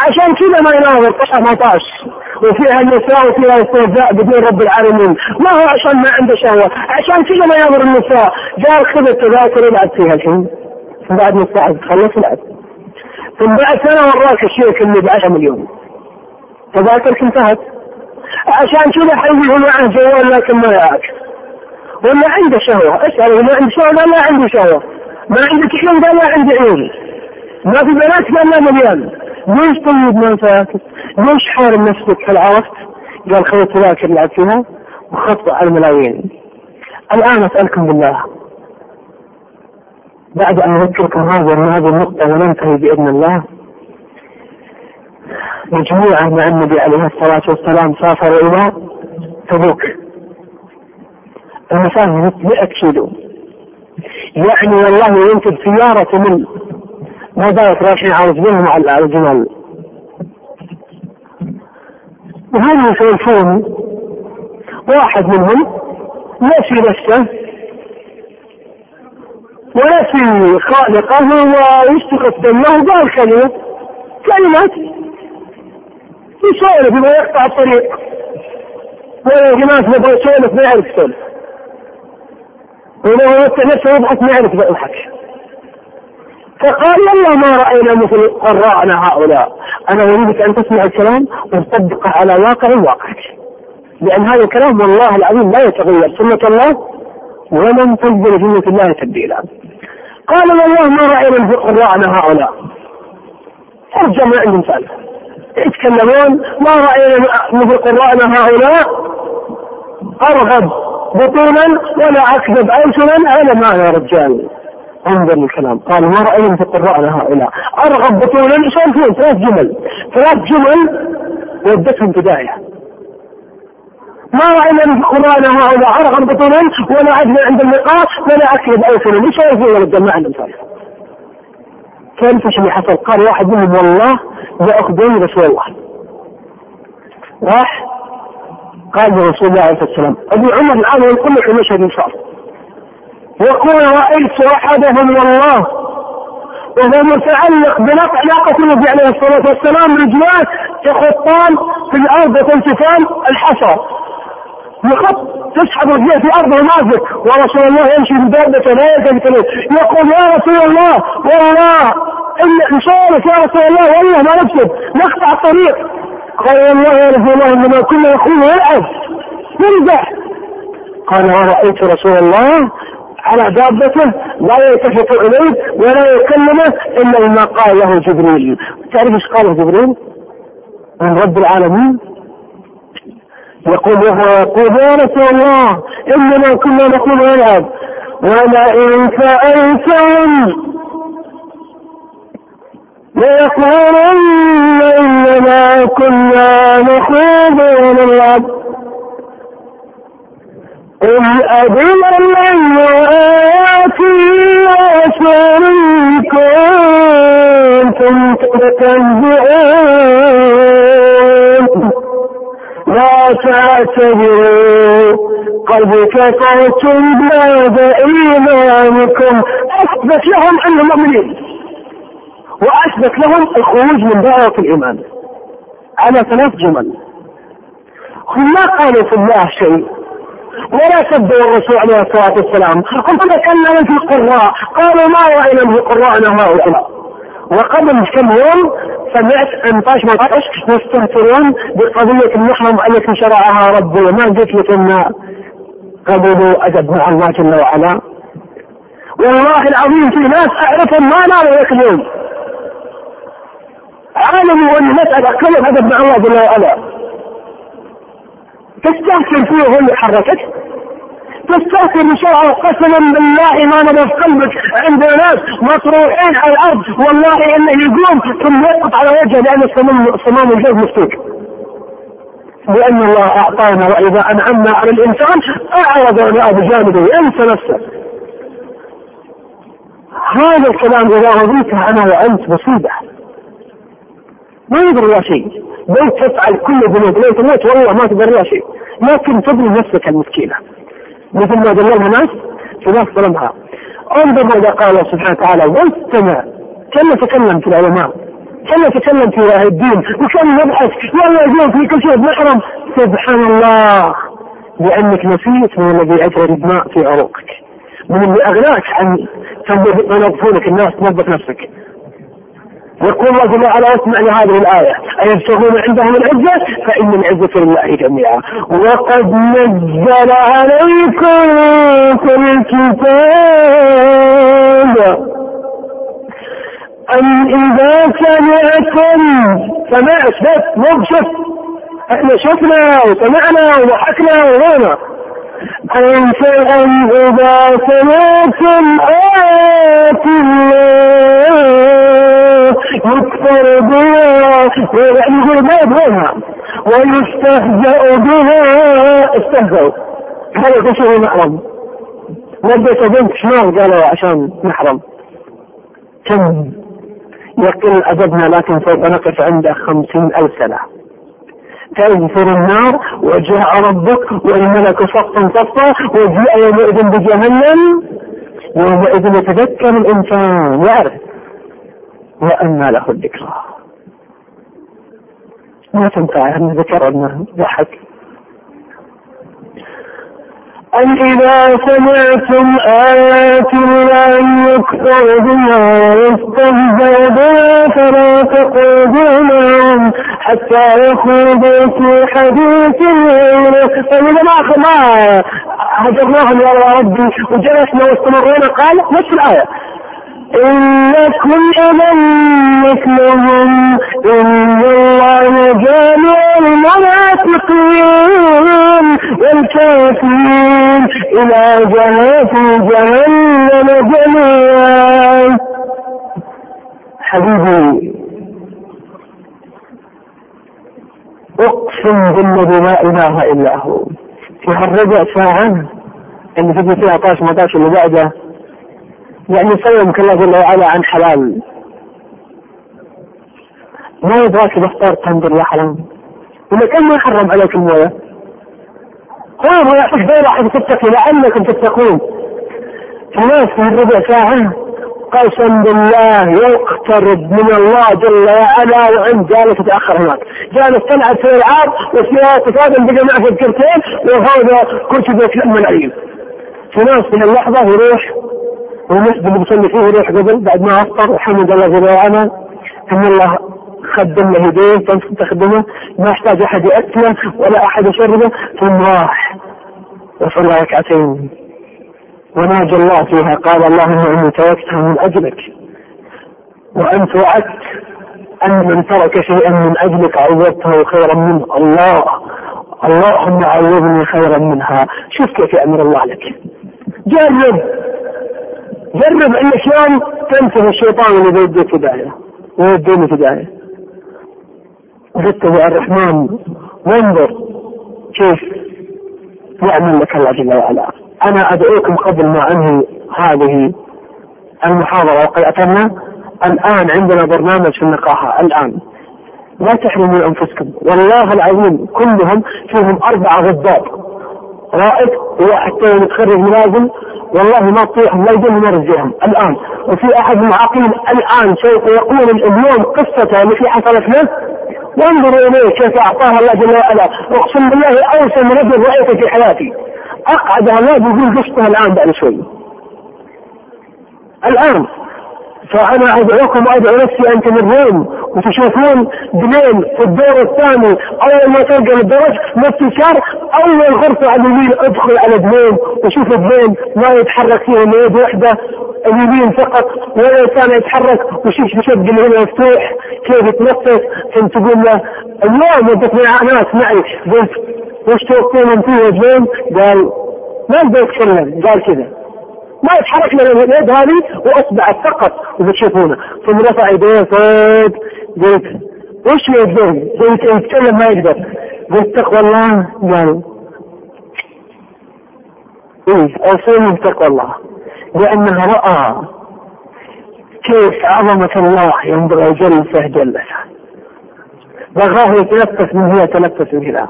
عشان كذا ما يناظر 19 وفيها النساء وفيها استهزاء بدون رب العالمين. ما هو عشان ما عنده شهوة؟ عشان كذا ما ينظر النساء. قال خذ التذاكر العب فيها الحين. بعد نص ساعة تخلص العب ثم بعد سنة وراك الشيك اللي ب 10 مليون تذاكرك انتهت عشان كذا حيجي معه جوال لكن ما يعرف. ولا عنده شهوة. اسأله ما عنده قال لا عنده شهوة. ما عندك عيون قال لا عندي عيون. ما في بنات قال لا مليان ليش طيب ما فاكر ليش حارم نفسك هل عرفت؟ قال خذ التذاكر العب فيها وخطط على الملايين. الآن أسألكم بالله. بعد أن نذكركم هذا هذه النقطة وننتهي بإذن الله. مجموعة مع النبي عليه الصلاة والسلام سافروا إلى تبوك. المسافة 100 كيلو. يعني والله يمكن سيارة من ما بالك رايحين على جبلهم على الجمال وهم يشوفون واحد منهم نسي نفسه. ونسي خالقه ويشتغل دمه وقال كلمة كلمات. يسولف يبغى يقطع الطريق. ويا جماعة يبغى يسولف ما يعرف يسولف وإذا هو نفسه يضحك ما يعرف يضحك فقال والله ما رأينا مثل قراءنا هؤلاء. أنا أريدك أن تسمع الكلام وتطبقه على واقع واقعك لأن هذا الكلام والله العظيم لا يتغير. سنة الله ولن تنزل سنة الله تبديلا. قال والله ما رأينا مثل قراءنا هؤلاء. ارجع ما عندهم سالفة يتكلمون ما رأينا مثل قراءنا هؤلاء. أرغب بطولا ولا أكذب ألسنا على ما يا رجال. انظر للكلام قال ما رأينا في قراءنا هؤلاء. أرغب بطولا. يسولفون ثلاث جمل؟ ثلاث جمل ودتهم داهية ما رأينا في قراءنا هؤلاء أرغب بطولا ولا عدل عند اللقاء ولا أكذب ألسنا يسولفون ولا ما عندهم سالفة كيف إيش اللي حصل؟ قال واحد منهم والله لأخذوني رسول الله. راح قال لرسول الله عليه الصلاه والسلام عمر الآن يقول لك المشهد إن شاء الله. يقول رأيت أحدهم والله وهو متعلق بنقع ناقة النبي عليه الصلاة والسلام رجلات يخطان في الأرض وتنسفان الحصى يخط تسحب رجليه في الأرض ونازك ورسول الله يمشي بدابته لا يلتفت يقول يا رسول الله والله إن نصورك يا رسول الله والله ما نكتب نقطع الطريق. قال والله يا رسول الله إنما كنا نقول يلعب نمزح قال ورأيت رسول الله على دابته لا يلتفت إليه ولا يكلمه إلا ما قال له جبريل. تعرف إيش قال جبريل؟ من رب العالمين يقول وهو يقول يا رسول الله إننا كنا نقول نلعب ولئن سالتهم ليقولن انما كنا نخوض ونلعب قل أدل الله وآياتي ورسول كنتم تستهزئون لا تعتذروا قد كفرتم بعد إيمانكم أثبت لهم أنهم مؤمنين وأثبت لهم الخروج من دائرة الإيمان. على ثلاث جمل هم ما قالوا في الله شيء ولا سبوا الرسول عليه الصلاة والسلام. هم تكلموا في القراء قالوا ما رأينا في قراءنا هؤلاء وقبل كم يوم سمعت إنطاش منطاش يستهترون بقضية المحرم التي شرعها ربي ما قلت لك ان قبلوا أدب مع الله جل وعلا والله العظيم في ناس أعرفهم ما نالوا ذاك اليوم. عالم وان المسألة كلها أدب مع الله جل وعلا. تستهتر فيه هو اللي تستهتر بشرعه قسما بالله ما نبى في قلبك عندنا ناس مطروحين على الأرض. والله إنه يقوم ثم يسقط على وجهه لأن الصمام صمام الجوف مفتوك لأن الله أعطانا وإذا أنعمنا على الإنسان اعرض عن بجانبه. ينسى نفسه هذا الكلام إذا رضيته أنا وأنت مصيبة. ما يضر الله شيء لو تفعل كل ذنوب لو تموت والله ما تضر الله شيء لكن تضر نفسك المسكينة. مثل ما دللها ناس في ناس ظلمها انظر ماذا قال الله سبحانه وتعالى واستمع كم تكلم في العلماء كم تكلم في أهل الدين وكم نبحث والله يجوز في كل شيء محرم سبحان الله لأنك نسيت من الذي أجرى الماء في عروقك. من اللي اغناك عن تنظفونك الناس تنظف نفسك. يقول الله جل وعلا اسمع لهذه الآية أيبتغون عندهم العزة فإن العزة لله جميعا. وقد نزل عليكم في الكتاب أن إذا سمعتم سمعت بس مو شفت إحنا شفنا وسمعنا وضحكنا ورانا أن إذا سمعتم آيات الله. يكفر بها يقول ما يبغونها ويستهزأ بها. استهزأوا. هذا شيء محرم وديت بنت شمال قالوا عشان محرم. كم يقل أدبنا لكن سوف نقف عنده خمسين ألف سنة. تنفر النار وجاء ربك والملك صفا صفا وجاء يومئذ بجهنم يومئذ يتذكر الإنسان يعرف وأنى له الذكرى. ما تنفع أن ذكر أنه ضحك؟ أن إذا سمعتم آيات الله يكفر بها ويستهزأ بها فلا تقعدوا معهم حتى يخوضوا في حديث غيره. فإذا ما ما هجرناهم يا ربي وجلسنا واستمرينا؟ قال نفس الآية. إنكم إذا مثلهم إن الله جامع المنافقين والكافرين إلى جهات جهنم جميعا. حبيبي أقسم بالذي لا إله إلا هو. في هالربع ساعة اللي تجي فيها 12 18 اللي بعده يعني صومك الله جل وعلا عن حلال. ما يبغاك تختار تنظر يا حرام ولا كان ما حرم عليك الموية. قوموا يعطيك دورة حتى تتقي لعلكم تتقون. الناس في الربع ساعة قسم بالله يقترب من الله جل وعلا وعند جالس يتأخر هناك. جالس تلعب في العاب وفيها تفاضل بجماعة الكرتين وهذا كرسي بيت الملايين في ناس من اللحظة يروح والمسجد اللي بيصلي فيه يروح قبل بعد ما أفطر وحمد الله جل وعلا أن الله خدم له هديه تخدمه ما يحتاج أحد يأكله ولا أحد يشربه ثم راح وصلى ركعتين. وناجى الله فيها قال اللهم إني تركتها من أجلك. وأنت وعدت أن من ترك شيئا من أجلك عوضته خيرا منه الله. اللهم عوضني خيرا منها. شوف كيف يامر الله لك. جرب جرب انك يوم تنتهي الشيطان اللي بيديك هدايه ويديني هدايه وتتبع الرحمن وانظر كيف يعمل لك الله جل وعلا. أنا أدعوكم قبل ما أنهي هذه المحاضرة وقد اتمنا الآن عندنا برنامج في النقاهة. الآن. لا تحرموا أنفسكم. والله العظيم كلهم فيهم أربعة ضباط رائد وواحد متخرج ملازم والله ما تطيعهم لا يجوهم يرجعهم الآن. وفي أحد المعاقين الآن سوف يقول اليوم قصته التي حصلت له وانظروا إليه كيف اعطاها الله جل وعلا. أقسم بالله اوسع من رجل رايته في حياتي. أقعد الله يقول قصته الآن بعد شوي. الآن فأنا أدعوكم وأدعو نفسي ان تمرون وتشوفون بلين في الدور الثاني. أول ما تلقى الدرج نفس الشهر أول غرفة على اليمين أدخل على بلين وشوف بلين ما يتحرك فيها يد واحدة اليمين فقط ولا كان يتحرك. وشوف الشق اللي هنا مفتوح كيف يتنفس؟ كنت تقول له اليوم ودتني ناس معي. قلت وش توقفون فيه زين؟ قال ما أقدر أتكلم. قال كذا. ما يتحرك من اليد هذه واصبعت فقط. وبتشوفونه. ثم رفع يديه فوق قلت وش يقدر؟ قلت يتكلم ما يقدر. قلت تقوى الله قال إيه اوصيني بتقوى الله. لأنه رأى كيف عظمة الله ينبغي جلسه جلسه بغاه يتنفس من هي تنفس من هنا.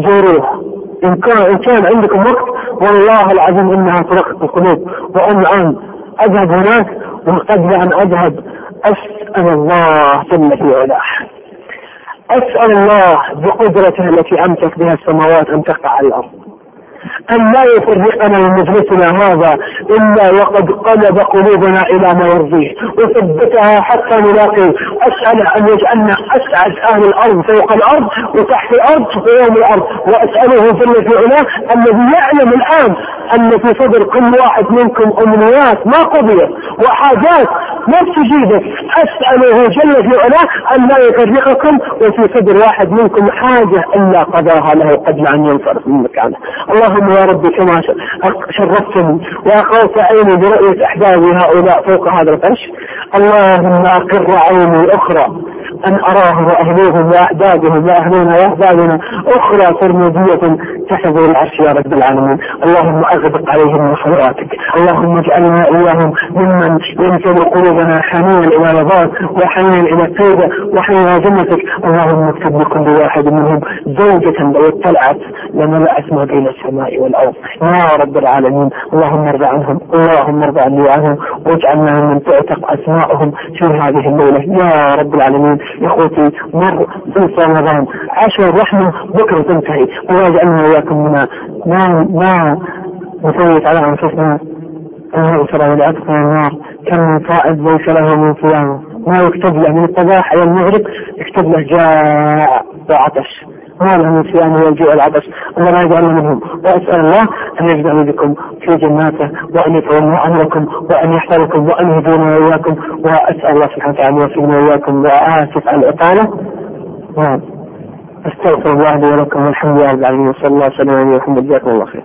زوروه إن كان إن كان عندكم وقت والله العظيم إنها ترقق القلوب. وأنا الآن أذهب هناك وقبل أن أذهب أسأل الله جل في علاه. أسأل الله بقدرته التي أمسك بها السماوات أن تقع على الأرض. أن لا يفرقنا مجلسنا هذا إلا وقد قلب قلوبنا إلى ما يرضيه وثبتها حتى نلاقيه. أسأل أن يجعلنا أسعد أهل الأرض فوق الأرض وتحت الأرض ويوم الأرض. وأسأله جل علاه الذي يعلم الآن أن في صدر كل واحد منكم أمنيات ما قضيت وحاجات ما استجيبت. أسأله جل في علاه أن لا يفرقكم وفي صدر واحد منكم حاجة إلا قضاها له قبل أن ينصرف من مكانه اللهم يا ربي كما شرفتني وأقرت عيني برؤية أحبابي هؤلاء فوق هذا الفرش اللهم أقر عيني أخرى. أن أراه وأهليهم وأحبابهم وأهلنا وأحبابنا. أخرى ترمذية تحضر العرش يا رب العالمين. اللهم أغدق عليهم من خيراتك اللهم اجعلنا إياهم ممن ينزل قلوبنا حنينا إلى رضاك وحنينا إلى التوبة وحنينا جنتك. اللهم اكتب لكل واحد منهم زوجة لو اطلعت لملأت ما بين السماء والأرض. يا رب العالمين. اللهم ارضى عنهم. اللهم ارضى عني وعنهم واجعلنا ممن تعتق أسماءهم في هذه الليلة. يا رب العالمين. يا اخوتي مر ثلث رمضان عشر رحمة بكرة تنتهي. الله يجعلنا واياكم منا ما ما نفوت على أنفسنا. ان نغفر من النار. كم من صائد ليس له من صيامه ما يكتب له. من الصباح إلى المغرب يكتب له جاع وعطش. ما له من صيام والجوع والعطش الله لا يجعلنا منهم. وأسأل الله أن يجعلنا بكم في جناته وأن يتولى امركم وأن يحفظكم وأن يهدينا وإياكم. وأسأل الله سبحانه وتعالى أن يوفقنا وإياكم. واسف على الاطاله نعم. أستغفر الله لي ولكم والحمد لله رب العالمين. وصلى الله وسلم على محمد. جزاكم الله خير.